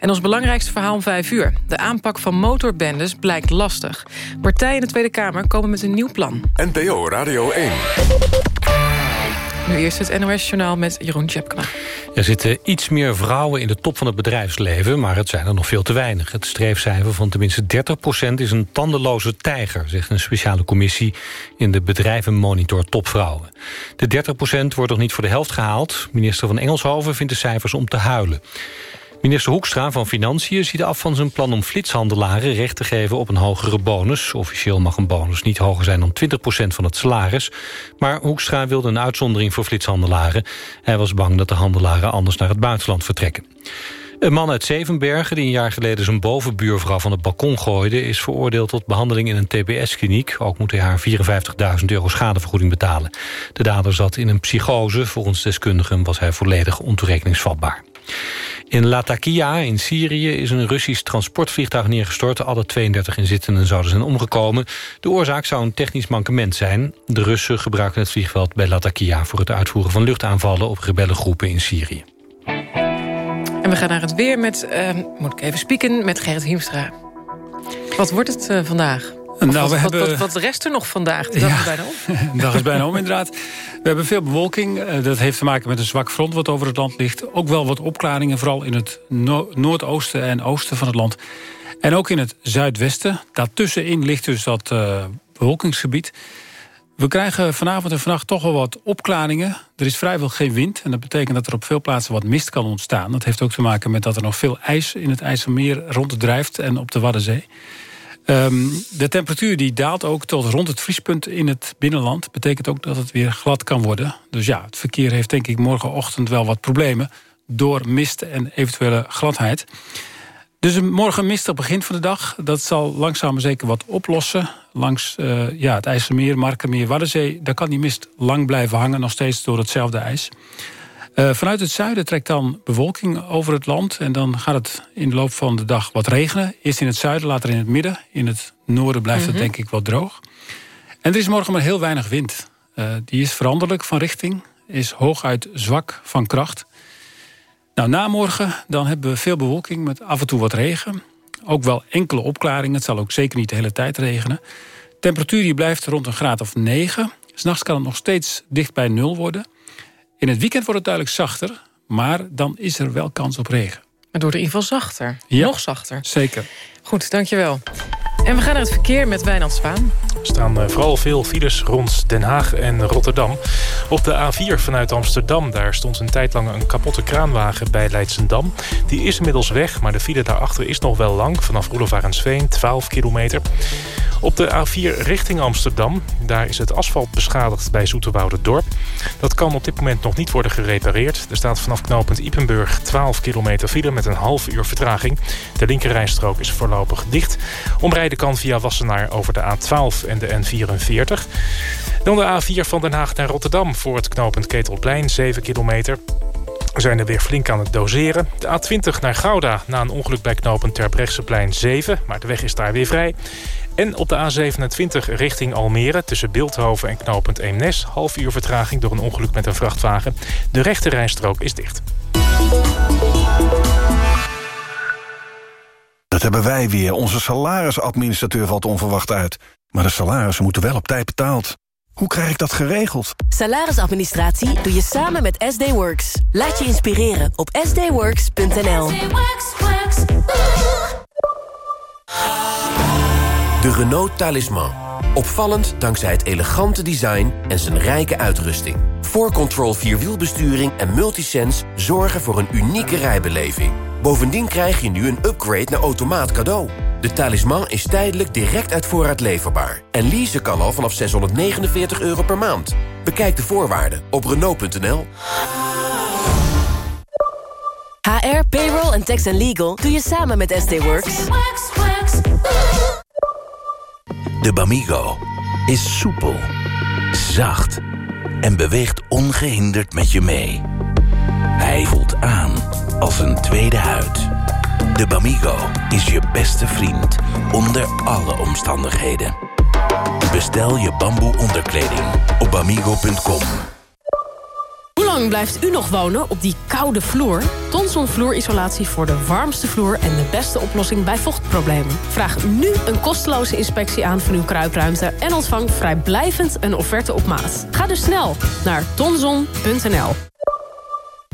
En ons belangrijkste verhaal om vijf uur. De aanpak van motorbendes blijkt lastig. Partijen in de Tweede Kamer komen met een nieuw plan. NPO Radio 1. Nu eerst het NOS-journaal met Jeroen Tjepkema. Er zitten iets meer vrouwen in de top van het bedrijfsleven... maar het zijn er nog veel te weinig. Het streefcijfer van tenminste 30% is een tandeloze tijger... zegt een speciale commissie in de bedrijvenmonitor Topvrouwen. De 30% wordt nog niet voor de helft gehaald. Minister van Engelshoven vindt de cijfers om te huilen. Minister Hoekstra van Financiën ziet af van zijn plan om flitshandelaren recht te geven op een hogere bonus. Officieel mag een bonus niet hoger zijn dan 20% van het salaris. Maar Hoekstra wilde een uitzondering voor flitshandelaren. Hij was bang dat de handelaren anders naar het buitenland vertrekken. Een man uit Zevenbergen die een jaar geleden zijn bovenbuurvrouw van het balkon gooide... is veroordeeld tot behandeling in een tbs-kliniek. Ook moet hij haar 54.000 euro schadevergoeding betalen. De dader zat in een psychose. Volgens deskundigen was hij volledig ontoerekeningsvatbaar. In Latakia in Syrië is een Russisch transportvliegtuig neergestort. Alle 32 inzittenden zouden zijn omgekomen. De oorzaak zou een technisch mankement zijn. De Russen gebruiken het vliegveld bij Latakia... voor het uitvoeren van luchtaanvallen op rebellengroepen in Syrië. En we gaan naar het weer met, uh, moet ik even spieken, met Gerrit Hiemstra. Wat wordt het uh, vandaag? Nou, wat, we hebben... wat, wat, rest er nog vandaag? De dag ja, is bijna om. De dag is bijna om, inderdaad. We hebben veel bewolking. Uh, dat heeft te maken met een zwak front wat over het land ligt. Ook wel wat opklaringen, vooral in het no noordoosten en oosten van het land. En ook in het zuidwesten. Daartussenin ligt dus dat uh, bewolkingsgebied. We krijgen vanavond en vannacht toch wel wat opklaringen. Er is vrijwel geen wind en dat betekent dat er op veel plaatsen wat mist kan ontstaan. Dat heeft ook te maken met dat er nog veel ijs in het IJsselmeer ronddrijft en op de Waddenzee. Um, de temperatuur die daalt ook tot rond het vriespunt in het binnenland. Betekent ook dat het weer glad kan worden. Dus ja, het verkeer heeft denk ik morgenochtend wel wat problemen... door mist en eventuele gladheid. Dus morgen mistig begin van de dag. Dat zal langzaam maar zeker wat oplossen. Langs uh, ja, het IJsselmeer, Markermeer, Waddenzee... daar kan die mist lang blijven hangen, nog steeds door hetzelfde ijs. Uh, vanuit het zuiden trekt dan bewolking over het land... en dan gaat het in de loop van de dag wat regenen. Eerst in het zuiden, later in het midden. In het noorden blijft mm -hmm. het denk ik wat droog. En er is morgen maar heel weinig wind. Uh, die is veranderlijk van richting, is hooguit zwak van kracht. Nou, na morgen dan hebben we veel bewolking met af en toe wat regen. Ook wel enkele opklaringen, het zal ook zeker niet de hele tijd regenen. Temperatuur die blijft rond een graad of 9. S'nachts kan het nog steeds dicht bij nul worden... In het weekend wordt het duidelijk zachter, maar dan is er wel kans op regen. Het wordt in ieder geval zachter. Ja, Nog zachter. Zeker. Goed, dankjewel. En we gaan naar het verkeer met Wijnand Spaan. Er staan eh, vooral veel files rond Den Haag en Rotterdam. Op de A4 vanuit Amsterdam, daar stond een tijd lang een kapotte kraanwagen bij Leidsendam. Die is inmiddels weg, maar de file daarachter is nog wel lang. Vanaf Roelofarensveen, 12 kilometer. Op de A4 richting Amsterdam, daar is het asfalt beschadigd bij Dorp. Dat kan op dit moment nog niet worden gerepareerd. Er staat vanaf knooppunt Ipenburg 12 kilometer file met een half uur vertraging. De linkerrijstrook is voorlopig dicht. Omrijden kan via Wassenaar over de A12 en de N44. Dan de A4 van Den Haag naar Rotterdam voor het knooppunt Ketelplein, 7 kilometer. We zijn er weer flink aan het doseren. De A20 naar Gouda na een ongeluk bij knooppunt Terbrechtseplein 7. Maar de weg is daar weer vrij. En op de A27 richting Almere tussen Beeldhoven en knooppunt Eemnes... half uur vertraging door een ongeluk met een vrachtwagen. De rechte rijstrook is dicht. Dat hebben wij weer. Onze salarisadministrateur valt onverwacht uit. Maar de salarissen moeten wel op tijd betaald. Hoe krijg ik dat geregeld? Salarisadministratie doe je samen met SD Works. Laat je inspireren op sdworks.nl. De Renault Talisman. Opvallend dankzij het elegante design en zijn rijke uitrusting. 4Control Vierwielbesturing en Multisense zorgen voor een unieke rijbeleving. Bovendien krijg je nu een upgrade naar automaat cadeau. De talisman is tijdelijk direct uit voorraad leverbaar. En leasen kan al vanaf 649 euro per maand. Bekijk de voorwaarden op Renault.nl. HR, payroll en tax and legal doe je samen met SD Works. De Bamigo is soepel, zacht en beweegt ongehinderd met je mee. Hij voelt aan als een tweede huid. De Bamigo is je beste vriend onder alle omstandigheden. Bestel je bamboe onderkleding op bamigo.com. Hoe lang blijft u nog wonen op die koude vloer? Tonson vloerisolatie voor de warmste vloer en de beste oplossing bij vochtproblemen. Vraag nu een kosteloze inspectie aan van uw kruipruimte... en ontvang vrijblijvend een offerte op maat. Ga dus snel naar tonson.nl.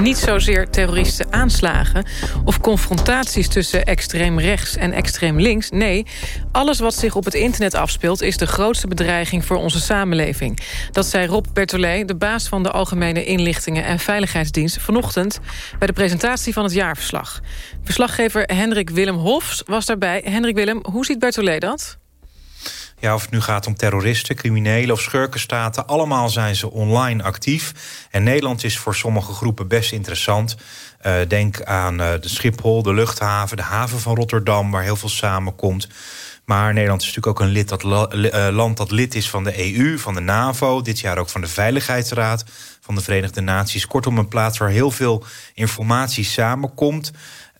Niet zozeer terroristen aanslagen of confrontaties tussen extreem rechts en extreem links. Nee, alles wat zich op het internet afspeelt is de grootste bedreiging voor onze samenleving. Dat zei Rob Bertolet, de baas van de Algemene Inlichtingen en Veiligheidsdienst, vanochtend bij de presentatie van het jaarverslag. Verslaggever Hendrik Willem Hofs was daarbij. Hendrik Willem, hoe ziet Bertolet dat? Ja, of het nu gaat om terroristen, criminelen of schurkenstaten... allemaal zijn ze online actief. En Nederland is voor sommige groepen best interessant. Uh, denk aan uh, de Schiphol, de luchthaven, de haven van Rotterdam... waar heel veel samenkomt. Maar Nederland is natuurlijk ook een lid dat uh, land dat lid is van de EU, van de NAVO... dit jaar ook van de Veiligheidsraad van de Verenigde Naties. Kortom, een plaats waar heel veel informatie samenkomt...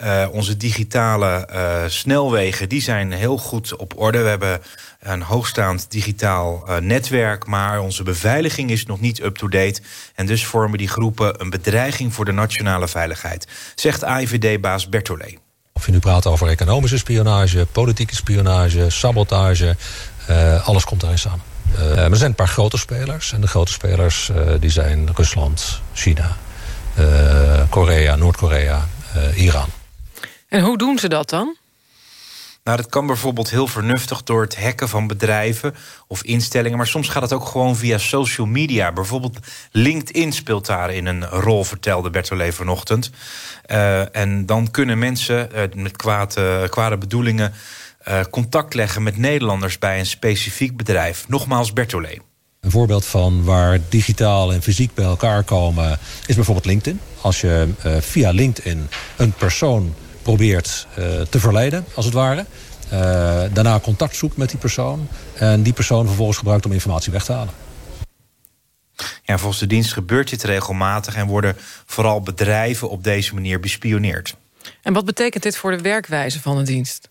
Uh, onze digitale uh, snelwegen die zijn heel goed op orde. We hebben een hoogstaand digitaal uh, netwerk... maar onze beveiliging is nog niet up-to-date... en dus vormen die groepen een bedreiging voor de nationale veiligheid... zegt AIVD-baas Bertolet. Of je nu praat over economische spionage, politieke spionage, sabotage... alles komt daarin samen. er zijn een paar grote spelers. En de grote spelers die zijn Rusland, China, Korea, Noord-Korea, Iran. En hoe doen ze dat dan? Nou, dat kan bijvoorbeeld heel vernuftig door het hacken van bedrijven of instellingen. Maar soms gaat het ook gewoon via social media. Bijvoorbeeld LinkedIn speelt daarin een rol, vertelde Bertolet vanochtend. Uh, en dan kunnen mensen uh, met kwaad, uh, kwade bedoelingen contact leggen met Nederlanders bij een specifiek bedrijf. Nogmaals Bertolet. Een voorbeeld van waar digitaal en fysiek bij elkaar komen is bijvoorbeeld LinkedIn. Als je via LinkedIn een persoon probeert uh, te verleiden, als het ware. Uh, daarna contact zoekt met die persoon. En die persoon vervolgens gebruikt om informatie weg te halen. Ja, volgens de dienst gebeurt dit regelmatig... en worden vooral bedrijven op deze manier bespioneerd. En wat betekent dit voor de werkwijze van de dienst?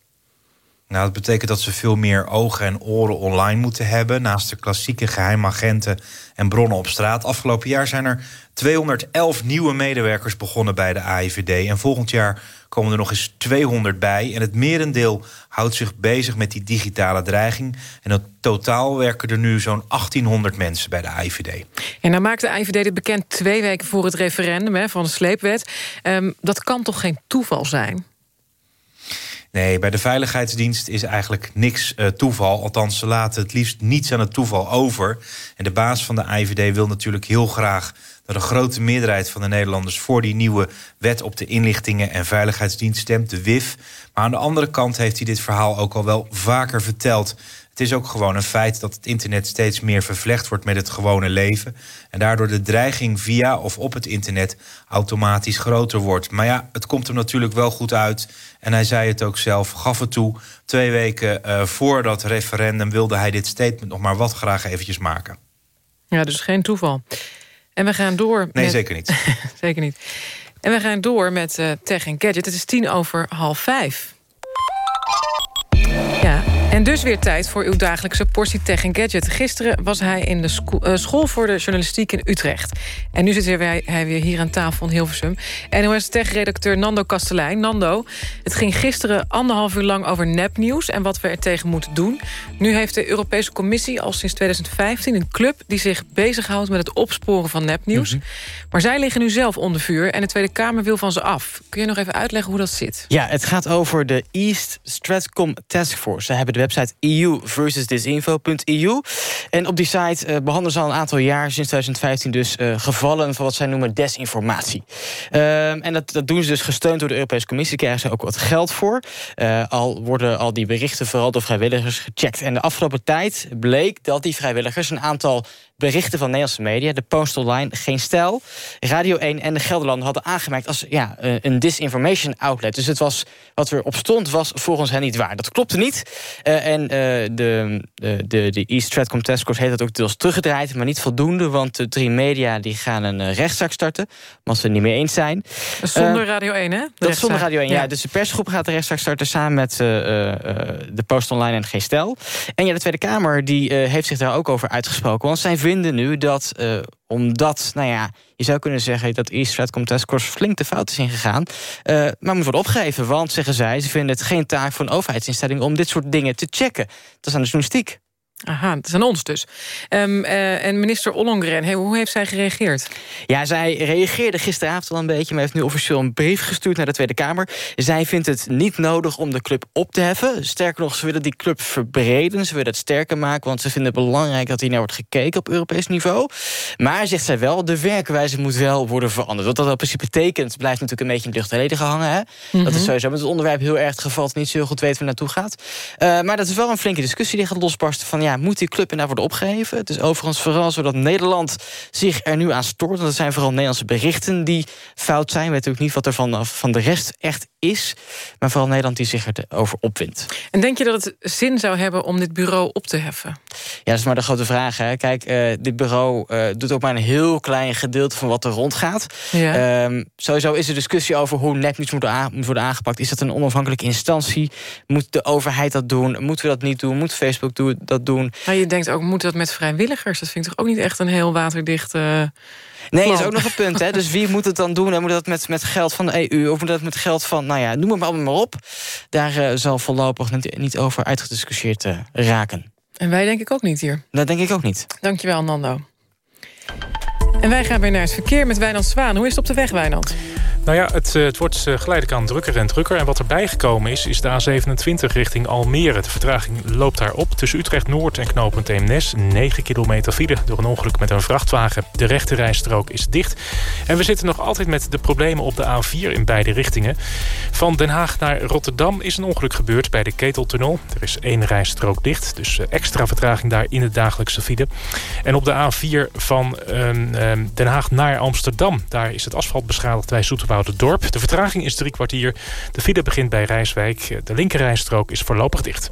Nou, dat betekent dat ze veel meer ogen en oren online moeten hebben... naast de klassieke geheimagenten en bronnen op straat. Afgelopen jaar zijn er 211 nieuwe medewerkers begonnen bij de AIVD... en volgend jaar komen er nog eens 200 bij. En het merendeel houdt zich bezig met die digitale dreiging. En in totaal werken er nu zo'n 1800 mensen bij de AIVD. En nou maakt de AIVD dit bekend twee weken voor het referendum hè, van de sleepwet. Um, dat kan toch geen toeval zijn? Nee, bij de Veiligheidsdienst is eigenlijk niks uh, toeval. Althans, ze laten het liefst niets aan het toeval over. En de baas van de IVD wil natuurlijk heel graag... dat een grote meerderheid van de Nederlanders... voor die nieuwe wet op de inlichtingen en veiligheidsdienst stemt, de WIF. Maar aan de andere kant heeft hij dit verhaal ook al wel vaker verteld... Het is ook gewoon een feit dat het internet steeds meer vervlecht wordt met het gewone leven. En daardoor de dreiging via of op het internet automatisch groter wordt. Maar ja, het komt hem natuurlijk wel goed uit. En hij zei het ook zelf, gaf het toe. Twee weken uh, voor dat referendum wilde hij dit statement nog maar wat graag eventjes maken. Ja, dus geen toeval. En we gaan door. Nee, zeker niet. zeker niet. En we gaan door met uh, Tech en Gadget. Het is tien over half vijf. Ja, En dus weer tijd voor uw dagelijkse portie tech en gadget. Gisteren was hij in de uh, school voor de journalistiek in Utrecht. En nu zit hij, hij weer hier aan tafel in Hilversum. NOS Tech-redacteur Nando Kastelein. Nando, het ging gisteren anderhalf uur lang over nepnieuws... en wat we er tegen moeten doen. Nu heeft de Europese Commissie al sinds 2015 een club... die zich bezighoudt met het opsporen van nepnieuws. Mhm. Maar zij liggen nu zelf onder vuur en de Tweede Kamer wil van ze af. Kun je nog even uitleggen hoe dat zit? Ja, het gaat over de East Stratcom Task Force. Ze hebben de website EU versus disinfo.eu. En op die site uh, behandelen ze al een aantal jaar, sinds 2015 dus... Uh, gevallen van wat zij noemen desinformatie. Uh, en dat, dat doen ze dus gesteund door de Europese Commissie. Krijgen ze ook wat geld voor. Uh, al worden al die berichten vooral door vrijwilligers gecheckt. En de afgelopen tijd bleek dat die vrijwilligers... een aantal berichten van Nederlandse media, de Postal Line, Geen Stijl, Radio 1 en de Gelderlanden hadden aangemerkt als ja, eh, een disinformation outlet. Dus het was, wat er op stond was volgens hen niet waar. Dat klopte niet. Uh, en uh, de, de, de East Stratcom Task Force heeft dat ook deels teruggedraaid, maar niet voldoende, want de drie media die gaan een rechtszaak starten, als ze het niet mee eens zijn. Zonder Radio 1, hè? Dat zonder Radio 1, ja. Dus de persgroep gaat de rechtszaak starten samen met de Postal Line en Geen Stijl. En ja, de Tweede Kamer die heeft zich daar ook over uitgesproken, want zijn vinden nu dat uh, omdat, nou ja, je zou kunnen zeggen dat Task Force flink de fout is ingegaan, uh, maar moet worden opgegeven. Want, zeggen zij, ze vinden het geen taak voor een overheidsinstelling om dit soort dingen te checken. Dat is aan de journalistiek. Aha, het is aan ons dus. Um, uh, en minister Ollongren, hey, hoe heeft zij gereageerd? Ja, zij reageerde gisteravond al een beetje... maar heeft nu officieel een brief gestuurd naar de Tweede Kamer. Zij vindt het niet nodig om de club op te heffen. Sterker nog, ze willen die club verbreden. Ze willen het sterker maken, want ze vinden het belangrijk... dat hier naar wordt gekeken op Europees niveau. Maar, zegt zij wel, de werkwijze moet wel worden veranderd. Wat dat in principe betekent, blijft natuurlijk een beetje in de lucht gehangen. Hè? Dat is mhm. sowieso met het onderwerp heel erg het geval... niet zo heel goed weten waar naartoe gaat. Uh, maar dat is wel een flinke discussie die gaat losbarsten van... ja, moet die club inderdaad worden opgeheven? Het is overigens vooral zo dat Nederland zich er nu aan stoort. Want het zijn vooral Nederlandse berichten die fout zijn. We weten ook niet wat er van, van de rest echt is. Maar vooral Nederland die zich erover opwindt. En denk je dat het zin zou hebben om dit bureau op te heffen? Ja, dat is maar de grote vraag. Hè. Kijk, uh, dit bureau uh, doet ook maar een heel klein gedeelte van wat er rondgaat. Ja. Um, sowieso is er discussie over hoe nepnieuws moet, moet worden aangepakt. Is dat een onafhankelijke instantie? Moet de overheid dat doen? Moeten we dat niet doen? Moet Facebook dat doen? Maar je denkt ook, moet dat met vrijwilligers? Dat vind ik toch ook niet echt een heel waterdicht... Uh, nee, dat is ook nog een punt. Hè? Dus wie moet het dan doen? En moet dat met, met geld van de EU? Of moet dat met geld van, nou ja, noem het maar allemaal maar op. Daar uh, zal voorlopig niet, niet over uitgediscussieerd uh, raken. En wij denk ik ook niet hier. Dat denk ik ook niet. Dankjewel, Nando. En wij gaan weer naar het verkeer met Wijnand Zwaan. Hoe is het op de weg, Wijnand? Nou ja, het, eh, het wordt eh, geleidelijk aan drukker en drukker. En wat erbij gekomen is, is de A27 richting Almere. De vertraging loopt daar op. Tussen Utrecht-Noord en knooppunt Eemnes. 9 kilometer file door een ongeluk met een vrachtwagen. De rechte rijstrook is dicht. En we zitten nog altijd met de problemen op de A4 in beide richtingen. Van Den Haag naar Rotterdam is een ongeluk gebeurd bij de Keteltunnel. Er is één rijstrook dicht, dus eh, extra vertraging daar in het dagelijkse file. En op de A4 van um, Den Haag naar Amsterdam... daar is het asfalt beschadigd bij Zoeterwoude Dorp. De vertraging is drie kwartier. De file begint bij Rijswijk. De linkerrijstrook is voorlopig dicht.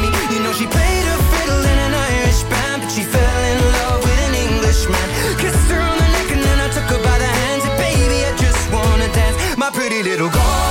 Little Galway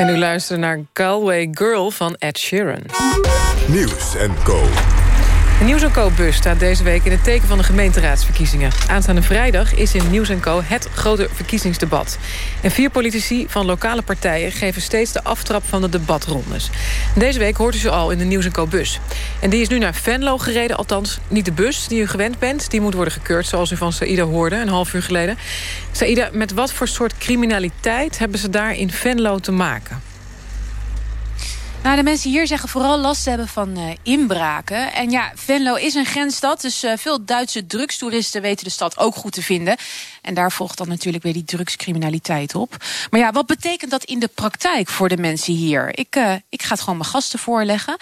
En u luistert naar Galway Girl van Ed Sheeran. Nieuws en Co. De Nieuws Co-bus staat deze week in het teken van de gemeenteraadsverkiezingen. Aanstaande vrijdag is in Nieuws Co het grote verkiezingsdebat. En vier politici van lokale partijen geven steeds de aftrap van de debatrondes. Deze week hoort u ze al in de Nieuws Co-bus. En die is nu naar Venlo gereden, althans niet de bus die u gewend bent. Die moet worden gekeurd, zoals u van Saïda hoorde, een half uur geleden. Saïda, met wat voor soort criminaliteit hebben ze daar in Venlo te maken? Nou, de mensen hier zeggen vooral last te hebben van eh, inbraken. En ja, Venlo is een grensstad, dus eh, veel Duitse drugstoeristen weten de stad ook goed te vinden. En daar volgt dan natuurlijk weer die drugscriminaliteit op. Maar ja, wat betekent dat in de praktijk voor de mensen hier? Ik, eh, ik ga het gewoon mijn gasten voorleggen.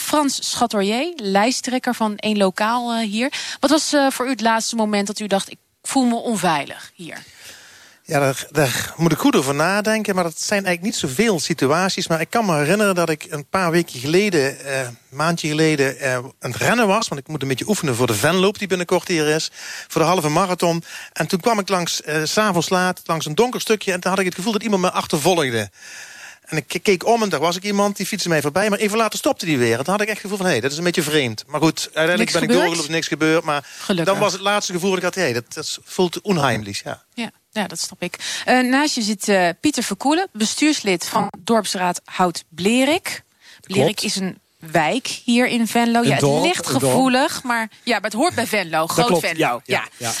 Frans Chatorier, lijsttrekker van één lokaal hier. Wat was voor u het laatste moment dat u dacht, ik voel me onveilig hier? Ja, daar, daar moet ik goed over nadenken. Maar dat zijn eigenlijk niet zoveel situaties. Maar ik kan me herinneren dat ik een paar weken geleden, eh, een maandje geleden, eh, aan het rennen was. Want ik moet een beetje oefenen voor de Venloop die binnenkort hier is. Voor de halve marathon. En toen kwam ik langs, eh, s'avonds laat, langs een donker stukje. En toen had ik het gevoel dat iemand me achtervolgde. En ik keek om en daar was ik iemand, die fietste mij voorbij. Maar even later stopte die weer. En toen had ik echt het gevoel van, hé, hey, dat is een beetje vreemd. Maar goed, uiteindelijk Niks ben ik doorgelopen, niks gebeurd. Maar Gelukkig. dan was het laatste gevoel dat ik had, hé, hey, dat, dat voelt onheimlich, ja. Ja, ja, dat snap ik. Eh, naast je zit eh, Pieter Verkoelen, bestuurslid van dorpsraad Hout-Blerik. Blerik is een wijk hier in Venlo. Ja, het dorp, ligt gevoelig, maar, ja, maar het hoort bij Venlo. Groot klopt, Venlo. ja, ja, ja.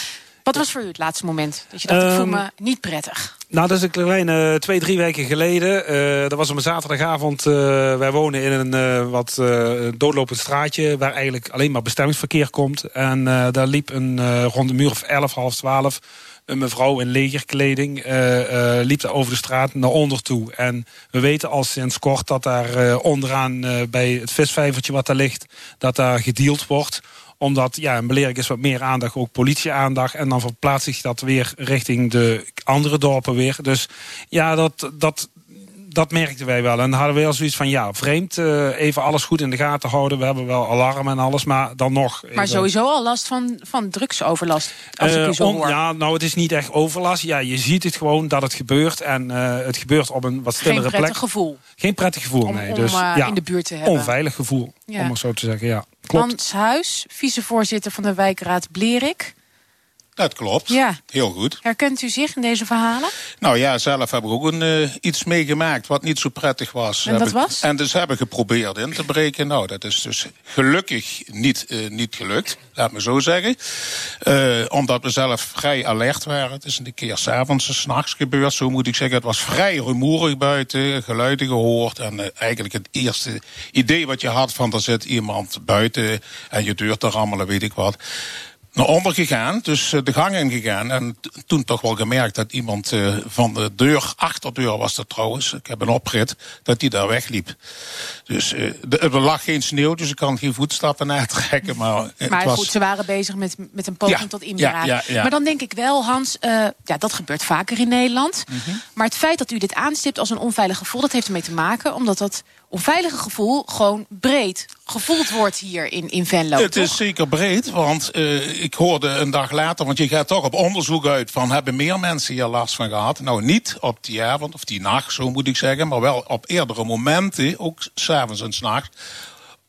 Wat was voor u het laatste moment? Dat je dacht, ik voel Ehm, me niet prettig. Nou, dat is een kleine twee, drie weken geleden. Eh, dat was op een zaterdagavond. eh, wij wonen in een eh, wat eh, doodlopend straatje... waar eigenlijk alleen maar bestemmingsverkeer komt. En eh, daar liep een, eh, rond de muur of elf, half twaalf... een mevrouw in legerkleding eh, eh, liep over de straat naar onder toe. En we weten al sinds kort dat daar eh, onderaan bij het visvijvertje wat daar ligt... dat daar gedeeld wordt omdat, ja, in Belerik is wat meer aandacht, ook politieaandacht. En dan verplaatst zich dat weer richting de andere dorpen weer. Dus ja, dat, dat, dat merkten wij wel. En dan hadden we wel zoiets van, ja, vreemd. eh, even alles goed in de gaten houden. We hebben wel alarm en alles, maar dan nog... Maar even- sowieso al last van, van drugsoverlast, als ik eh, zo on- hoor. ja, nou, het is niet echt overlast. Ja, je ziet het gewoon dat het gebeurt. En eh, het gebeurt op een wat Geen stillere prettig plek. gevoel. Geen prettig gevoel, Om- nee. om, dus, eh, ja, in de buurt te hebben. Onveilig gevoel, Ja. om het zo te zeggen, ja. Klopt. Hans Huis, vicevoorzitter van de wijkraad Blerik. Dat klopt. Ja. Heel goed. Herkent u zich in deze verhalen? Nou ja, zelf heb ik ook een, eh, iets meegemaakt wat niet zo prettig was. En dat ik- was? En dus hebben geprobeerd in te breken. Nou, dat is dus gelukkig niet, eh, niet gelukt, laat me zo zeggen. Eh, omdat we zelf vrij alert waren. Het is een keer s'avonds en s'nachts gebeurd, zo moet ik zeggen. Het was vrij rumoerig buiten, geluiden gehoord. En eigenlijk het eerste idee wat je had van er zit iemand buiten... en je deur te rammelen, weet ik wat naar onder gegaan, dus eh, de gang ingegaan. En toen toch wel gemerkt dat iemand eh, van de deur, achterdeur was dat trouwens, ik heb een oprit, dat die daar wegliep. Dus eh, de- er lag geen sneeuw, dus ik kan geen voetstappen natrekken. Maar, het Maar was, goed, ze waren bezig met, met een poging Ja, tot inbraak. ja, ja, ja. Maar dan denk ik wel, Hans, ja, dat gebeurt vaker in Nederland. Mhm. Maar het feit dat u dit aanstipt als een onveilig gevoel... dat heeft ermee te maken omdat dat onveilige gevoel... gewoon breed gevoeld wordt hier in, in Venlo. Het toch? is zeker breed, want eh, ik hoorde een dag later... want je gaat toch op onderzoek uit van... hebben meer mensen hier last van gehad? Nou, niet op die avond of die nacht, zo moet ik zeggen... maar wel op eerdere momenten, ook s'avonds en s'nachts...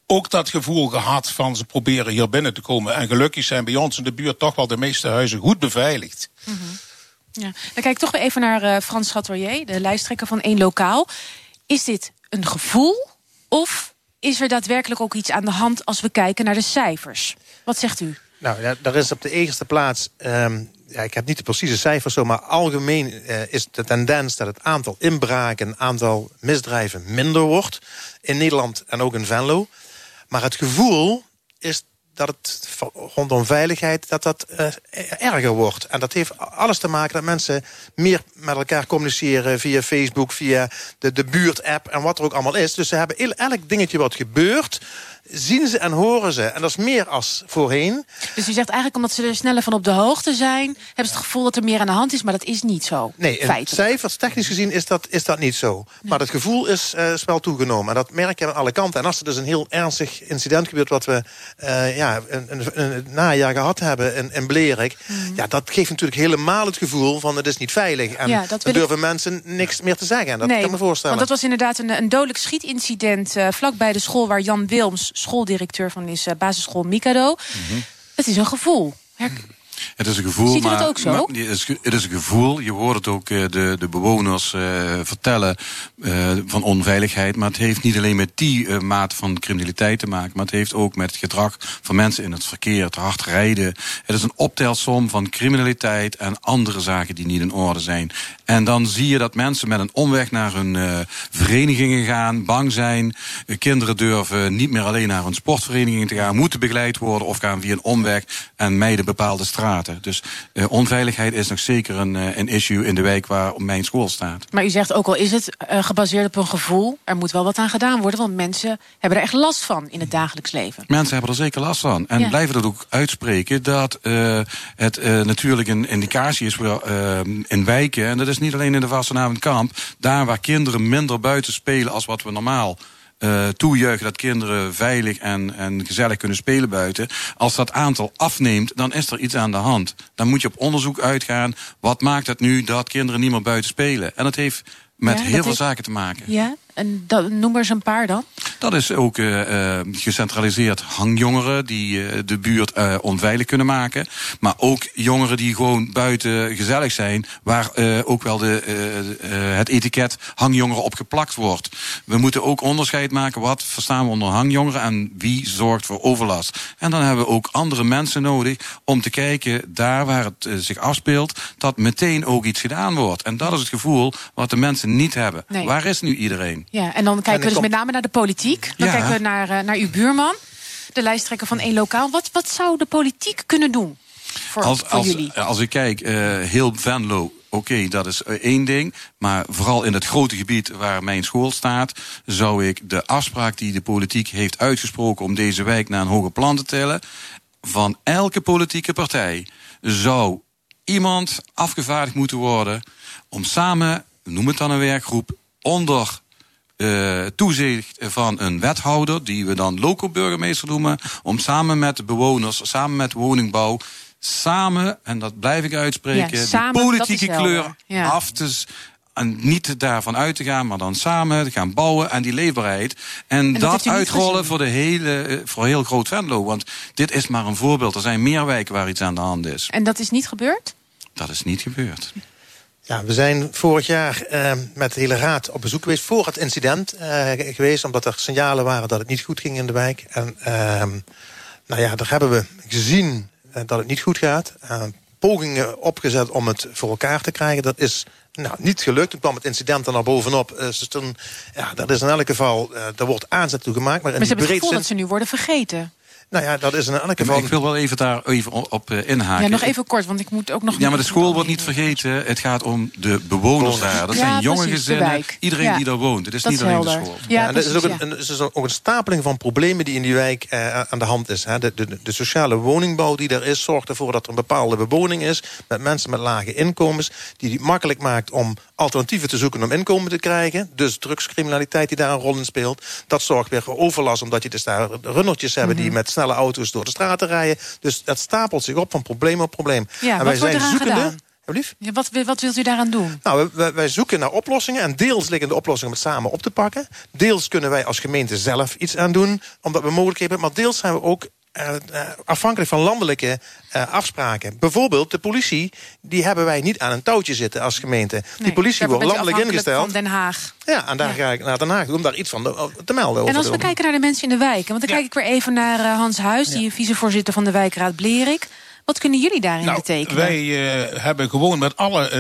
ook dat gevoel gehad van ze proberen hier binnen te komen. En gelukkig zijn bij ons in de buurt toch wel de meeste huizen goed beveiligd. Ja. Dan kijk ik toch weer even naar eh, Frans Chatorier, de lijsttrekker van één lokaal. Is dit een gevoel of is er daadwerkelijk ook iets aan de hand als we kijken naar de cijfers? Wat zegt u? Nou, daar is op de eerste plaats... ehm, ja, ik heb niet de precieze cijfers zo... maar algemeen eh, is de tendens dat het aantal inbraken... aantal misdrijven minder wordt in Nederland en ook in Venlo. Maar het gevoel is dat het rondom veiligheid dat dat eh, erger wordt. En dat heeft alles te maken dat mensen meer met elkaar communiceren... via Facebook, via de, de buurt-app en wat er ook allemaal is. Dus ze hebben el- elk dingetje wat gebeurt zien ze en horen ze. En dat is meer als voorheen. Dus u zegt eigenlijk omdat ze er sneller van op de hoogte zijn... hebben ze het gevoel dat er meer aan de hand is, maar dat is niet zo. Nee, in feitelijk. cijfers, technisch gezien, is dat, is dat niet zo. Maar het gevoel is, eh, is wel toegenomen. En dat merk je aan alle kanten. En als er dus een heel ernstig incident gebeurt... wat we eh, ja, een, een, een najaar gehad hebben in, in Blerik... Ja, dat geeft natuurlijk helemaal het gevoel van het is niet veilig. En Mhm. Ja, dan ik- durven mensen niks meer te zeggen. Dat kan ik me voorstellen. Want dat was inderdaad een, een dodelijk schietincident... eh vlakbij de school waar Jan Wilms, schooldirecteur van is... eh, basisschool Mikado. Het is een gevoel. Her- Het is een gevoel. Ziet u dat maar, ook zo? maar het, is, het is een gevoel. Je hoort het ook eh, de, de bewoners eh, vertellen eh, van onveiligheid. Maar het heeft niet alleen met die eh, maat van criminaliteit te maken. Maar het heeft ook met het gedrag van mensen in het verkeer. Het hard rijden. Het is een optelsom van criminaliteit en andere zaken die niet in orde zijn. En dan zie je dat mensen met een omweg naar hun verenigingen gaan, bang zijn. Kinderen durven niet meer alleen naar hun sportverenigingen te gaan, moeten begeleid worden of gaan via een omweg en mijden bepaalde straten. Dus eh, onveiligheid is nog zeker een, eh, een issue in de wijk waar mijn school staat. Maar u zegt ook al is het eh, gebaseerd op een gevoel... er moet wel wat aan gedaan worden, want mensen hebben er echt last van... in het dagelijks leven. Mensen hebben er zeker last van. En Ja. blijven dat ook uitspreken dat het natuurlijk een indicatie is voor, in wijken. En dat is niet alleen in de Vastenavondkamp. Daar waar kinderen minder buiten spelen als wat we normaal eh toejuichen dat kinderen veilig en, en gezellig kunnen spelen buiten. Als dat aantal afneemt, dan is er iets aan de hand. Dan moet je op onderzoek uitgaan. Wat maakt het nu dat kinderen niet meer buiten spelen? En dat heeft met Ja, heel veel heeft- zaken te maken. Ja, en dat, noem eens een paar dan. Dat is ook eh, eh, gecentraliseerd hangjongeren die eh, de buurt eh, onveilig kunnen maken. Maar ook jongeren die gewoon buiten gezellig zijn, waar ook wel de, het etiket hangjongeren op geplakt wordt. We moeten ook onderscheid maken wat verstaan we onder hangjongeren en wie zorgt voor overlast. En dan hebben we ook andere mensen nodig om te kijken daar waar het zich afspeelt, dat meteen ook iets gedaan wordt. En dat is het gevoel wat de mensen niet hebben. Nee. Waar is nu iedereen? Ja, en dan kijken we dus kom- met name naar de politiek. Dan Ja. kijken we naar, eh, naar uw buurman, de lijsttrekker van één lokaal. Wat, wat zou de politiek kunnen doen voor, als, voor als, jullie? als ik kijk, eh, heel Venlo, oké, dat is eh, één ding. Maar vooral in het grote gebied waar mijn school staat... zou ik de afspraak die de politiek heeft uitgesproken... om deze wijk naar een hoger plan te tillen... van elke politieke partij zou iemand afgevaardigd moeten worden... om samen, noem het dan een werkgroep... onder toezicht van een wethouder, die we dan loco-burgemeester noemen, om samen met de bewoners, samen met woningbouw, samen, en dat blijf ik uitspreken, Ja, samen, die politieke kleur. Ja. af te. En niet daarvan uit te gaan, maar dan samen te gaan bouwen aan die leefbaarheid. En, dat dat, uitrollen voor, de hele, eh, voor heel groot Venlo. Want dit is maar een voorbeeld. Er zijn meer wijken waar iets aan de hand is. En dat is niet gebeurd? Dat is niet gebeurd. Ja, we zijn vorig jaar eh, met de hele raad op bezoek geweest voor het incident eh, geweest, omdat er signalen waren dat het niet goed ging in de wijk. En ehm, nou ja, daar hebben we gezien eh, dat het niet goed gaat. Pogingen opgezet om het voor elkaar te krijgen. Dat is nou, niet gelukt. Toen kwam het incident er naar bovenop. Dus toen, ja, dat is in elk geval, er wordt aanzet toe gemaakt. Maar, in ze hebben het gevoel dat ze nu worden vergeten. Nou ja, dat is in elk geval... Ik wil wel even daar even op eh, inhaken. Ja, nog even kort, want ik moet ook nog... Ja, maar de school wordt niet vergeten. Het gaat om de bewoners daar. Dat Ja, zijn jonge precies, gezinnen. Iedereen Ja. die daar woont. Het is Dat niet is alleen de school. Ja, en er is ook een, ja. een, er is ook een stapeling van problemen die in die wijk eh, aan de hand is. Hè. De, de, de sociale woningbouw die er is, zorgt ervoor dat er een bepaalde bewoning is... met mensen met lage inkomens, die het makkelijk maakt om alternatieven te zoeken om inkomen te krijgen. Dus drugscriminaliteit die daar een rol in speelt. Dat zorgt weer voor overlast, omdat je dus daar runnertjes hebben... die Mhm. met snelle auto's door de straten rijden. Dus dat stapelt zich op van probleem op probleem. Ja, en wat wij zijn zoekende... gedaan? Ja, wat, wat wilt u daaraan doen? Nou, wij, wij, zoeken naar oplossingen. En deels liggen de oplossingen om het samen op te pakken. Deels kunnen wij als gemeente zelf iets aan doen. Omdat we mogelijkheden hebben. Maar deels zijn we ook afhankelijk van landelijke uh, afspraken. Bijvoorbeeld de politie, die hebben wij niet aan een touwtje zitten als gemeente. Nee, die politie wordt landelijk ingesteld. van Den Haag. Ja, en daar ja. ga ik naar Den Haag om daar iets van te melden. En als we kijken naar de mensen in de wijken. Want dan ja. kijk ik weer even naar uh, Hans Huis, die vicevoorzitter van de wijkraad Blerik. Wat kunnen jullie daarin nou, betekenen? Wij uh, hebben gewoon met alle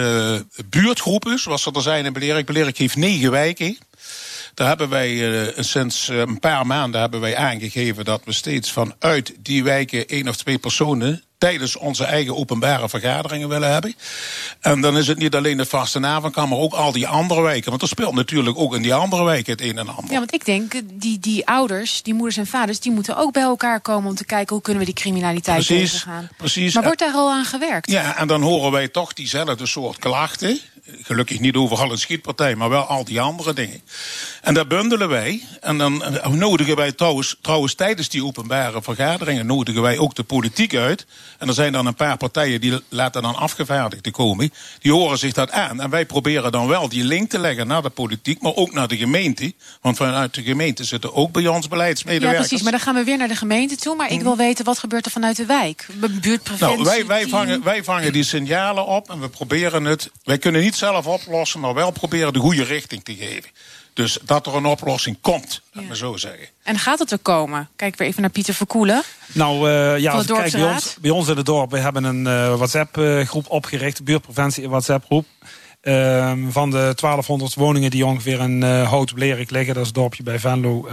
uh, buurtgroepen, zoals er zijn in Blerik. Blerik heeft negen wijken. Daar hebben wij uh, sinds een paar maanden hebben wij aangegeven dat we steeds vanuit die wijken één of twee personen tijdens onze eigen openbare vergaderingen willen hebben. En dan is het niet alleen de vaste avond, maar ook al die andere wijken. Want er speelt natuurlijk ook in die andere wijken het een en ander. Ja, want ik denk, die, die ouders, die moeders en vaders... die moeten ook bij elkaar komen om te kijken... hoe kunnen we die criminaliteit precies, tegengaan. Precies. Maar wordt daar al aan gewerkt? Ja, en dan horen wij toch diezelfde soort klachten gelukkig niet overal een schietpartij, maar wel al die andere dingen. En daar bundelen wij. En dan nodigen wij trouwens, trouwens tijdens die openbare vergaderingen... nodigen wij ook de politiek uit. En er zijn dan een paar partijen die laten dan afgevaardigden komen. Die horen zich dat aan. En wij proberen dan wel die link te leggen naar de politiek... maar ook naar de gemeente. Want vanuit de gemeente zitten ook bij ons beleidsmedewerkers. Ja, precies. Maar dan gaan we weer naar de gemeente toe. Maar ik wil weten, wat gebeurt er vanuit de wijk? Buurtpreventie? Nou, wij, wij, vangen, wij vangen die signalen op en we proberen het... Wij kunnen niet zelf oplossen, maar wel proberen de goede richting te geven. Dus dat er een oplossing komt, laat ja. zo zeggen. En gaat het er komen? Kijk weer even naar Pieter Verkoelen. Nou, uh, ja, als kijk bij ons, bij ons in het dorp... we hebben een uh, WhatsApp-groep opgericht, buurtpreventie WhatsApp-groep. Uh, van de 1200 woningen die ongeveer in uh, Hout-Blerik liggen... dat is het dorpje bij Venlo...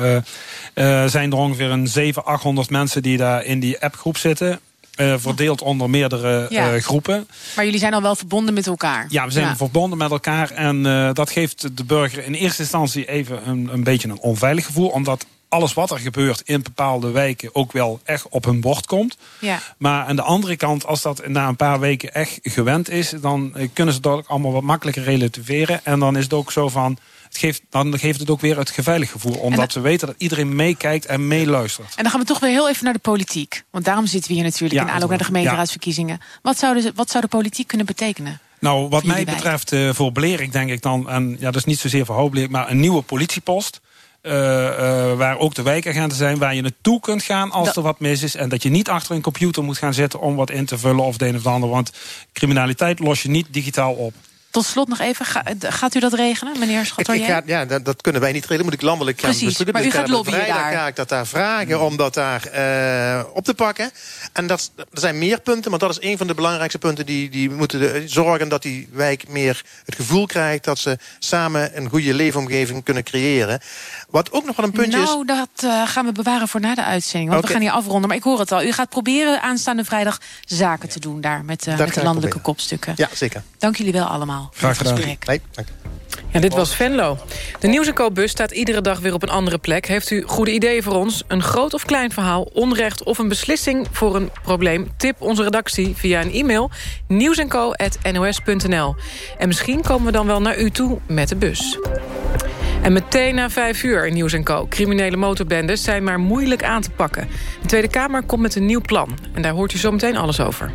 zijn er ongeveer een 700, 800 mensen die daar in die appgroep zitten... Uh, verdeeld onder meerdere ja. uh, groepen. Maar jullie zijn al wel verbonden met elkaar? Ja, we zijn ja. verbonden met elkaar. En uh, dat geeft de burger in eerste instantie even een, een beetje een onveilig gevoel. Omdat alles wat er gebeurt in bepaalde wijken ook wel echt op hun bord komt. Ja. Maar aan de andere kant, als dat na een paar weken echt gewend is... dan kunnen ze dat ook allemaal wat makkelijker relativeren. En dan is het ook zo van het geeft, dan geeft het ook weer het geveilig gevoel. Omdat we weten dat iedereen meekijkt en meeluistert. En dan gaan we toch weer heel even naar de politiek. Want daarom zitten we hier natuurlijk ja, in aanloop naar de gemeenteraadsverkiezingen. Wat, zou de, wat zou de politiek kunnen betekenen? Nou, wat mij betreft uh, voor Blerik denk ik dan... en ja, dat is niet zozeer voor maar een nieuwe politiepost... Uh, uh, waar ook de wijkagenten zijn, waar je naartoe kunt gaan als dat... er wat mis is. En dat je niet achter een computer moet gaan zitten om wat in te vullen of de een of de ander. Want criminaliteit los je niet digitaal op. Tot slot nog even, Ga, gaat u dat regelen, meneer Schatelier? Ja, dat, dat, kunnen wij niet regelen, moet ik landelijk gaan Precies, maar u gaat lobbyen daar. ga ik dat daar vragen om dat daar uh, op te pakken. En dat, er zijn meer punten, maar dat is een van de belangrijkste punten... die, die moeten de, zorgen dat die wijk meer het gevoel krijgt... dat ze samen een goede leefomgeving kunnen creëren. Wat ook nog wel een puntje nou, is... Nou, dat uh, gaan we bewaren voor na de uitzending. Want okay. we gaan hier afronden, maar ik hoor het al. U gaat proberen aanstaande vrijdag zaken te doen daar... met, uh, met de landelijke kopstukken. Ja, zeker. Dank jullie wel allemaal. Graag gedaan. Nee, dank ja, dit was Venlo. De Nieuws en Co-bus staat iedere dag weer op een andere plek. Heeft u goede ideeën voor ons? Een groot of klein verhaal, onrecht of een beslissing voor een probleem? Tip onze redactie via een e-mail nieuwsenco.nos.nl. En misschien komen we dan wel naar u toe met de bus. En meteen na vijf uur in Nieuws Co. Criminele motorbendes zijn maar moeilijk aan te pakken. De Tweede Kamer komt met een nieuw plan. En daar hoort u zo meteen alles over.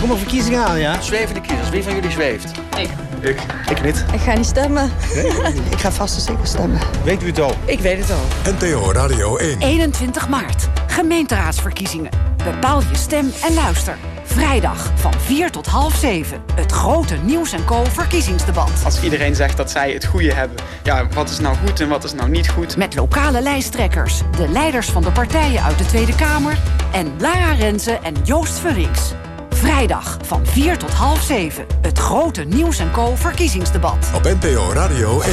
Komen verkiezingen aan, ja. Zwevende kiezers, wie van jullie zweeft? Ik. Ik. Ik niet. Ik ga niet stemmen. Nee? ik ga vast en zeker stemmen. Weet u het al? Ik weet het al. NTO Radio 1. 21 maart. Gemeenteraadsverkiezingen. Bepaal je stem en luister. Vrijdag van 4 tot half 7. Het grote Nieuws en Co verkiezingsdebat. Als iedereen zegt dat zij het goede hebben. Ja, wat is nou goed en wat is nou niet goed? Met lokale lijsttrekkers. De leiders van de partijen uit de Tweede Kamer. En Lara Renze en Joost Vullings. Vrijdag van 4 tot half 7. Het grote Nieuws en Co verkiezingsdebat. Op NPO Radio 1.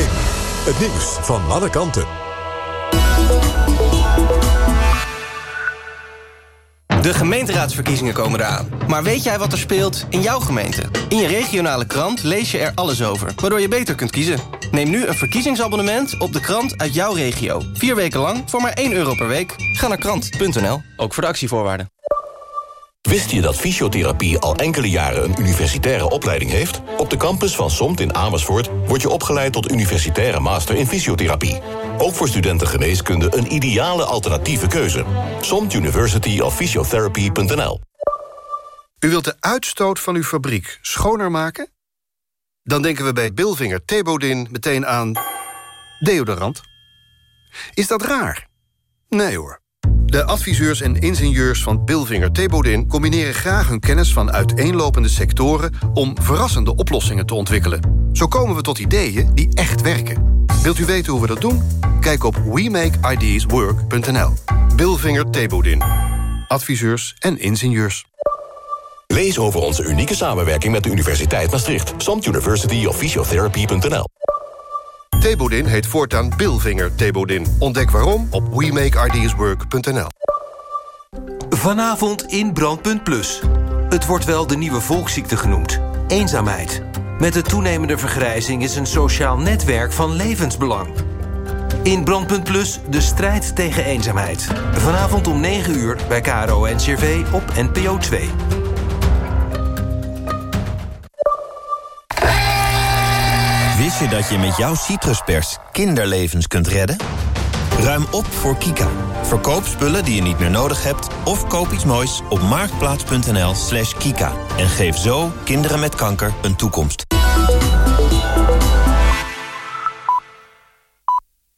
Het nieuws van alle kanten. De gemeenteraadsverkiezingen komen eraan. Maar weet jij wat er speelt in jouw gemeente? In je regionale krant lees je er alles over, waardoor je beter kunt kiezen. Neem nu een verkiezingsabonnement op de krant uit jouw regio. Vier weken lang voor maar 1 euro per week. Ga naar krant.nl, ook voor de actievoorwaarden. Wist je dat fysiotherapie al enkele jaren een universitaire opleiding heeft? Op de campus van SOMT in Amersfoort word je opgeleid tot universitaire master in fysiotherapie. Ook voor studenten geneeskunde een ideale alternatieve keuze. SOMT University of Physiotherapy.nl U wilt de uitstoot van uw fabriek schoner maken? Dan denken we bij Bilvinger Thebodin meteen aan deodorant. Is dat raar? Nee hoor. De adviseurs en ingenieurs van Bilvinger Thebodin... combineren graag hun kennis van uiteenlopende sectoren... om verrassende oplossingen te ontwikkelen. Zo komen we tot ideeën die echt werken. Wilt u weten hoe we dat doen? Kijk op WeMakeIdeasWork.nl. Bilvinger Thebodin. Adviseurs en ingenieurs. Lees over onze unieke samenwerking met de Universiteit Maastricht. SOMT University of Thebodin heet voortaan Bilvinger Thebodin. Ontdek waarom op WeMakeIdeasWork.nl. Vanavond in Brandpunt Plus. Het wordt wel de nieuwe volksziekte genoemd. Eenzaamheid. Met de toenemende vergrijzing is een sociaal netwerk van levensbelang. In Brandpunt Plus de strijd tegen eenzaamheid. Vanavond om 9 uur bij KRO en op NPO 2. Je dat je met jouw citruspers kinderlevens kunt redden? Ruim op voor Kika. Verkoop spullen die je niet meer nodig hebt... of koop iets moois op marktplaats.nl slash kika. En geef zo kinderen met kanker een toekomst.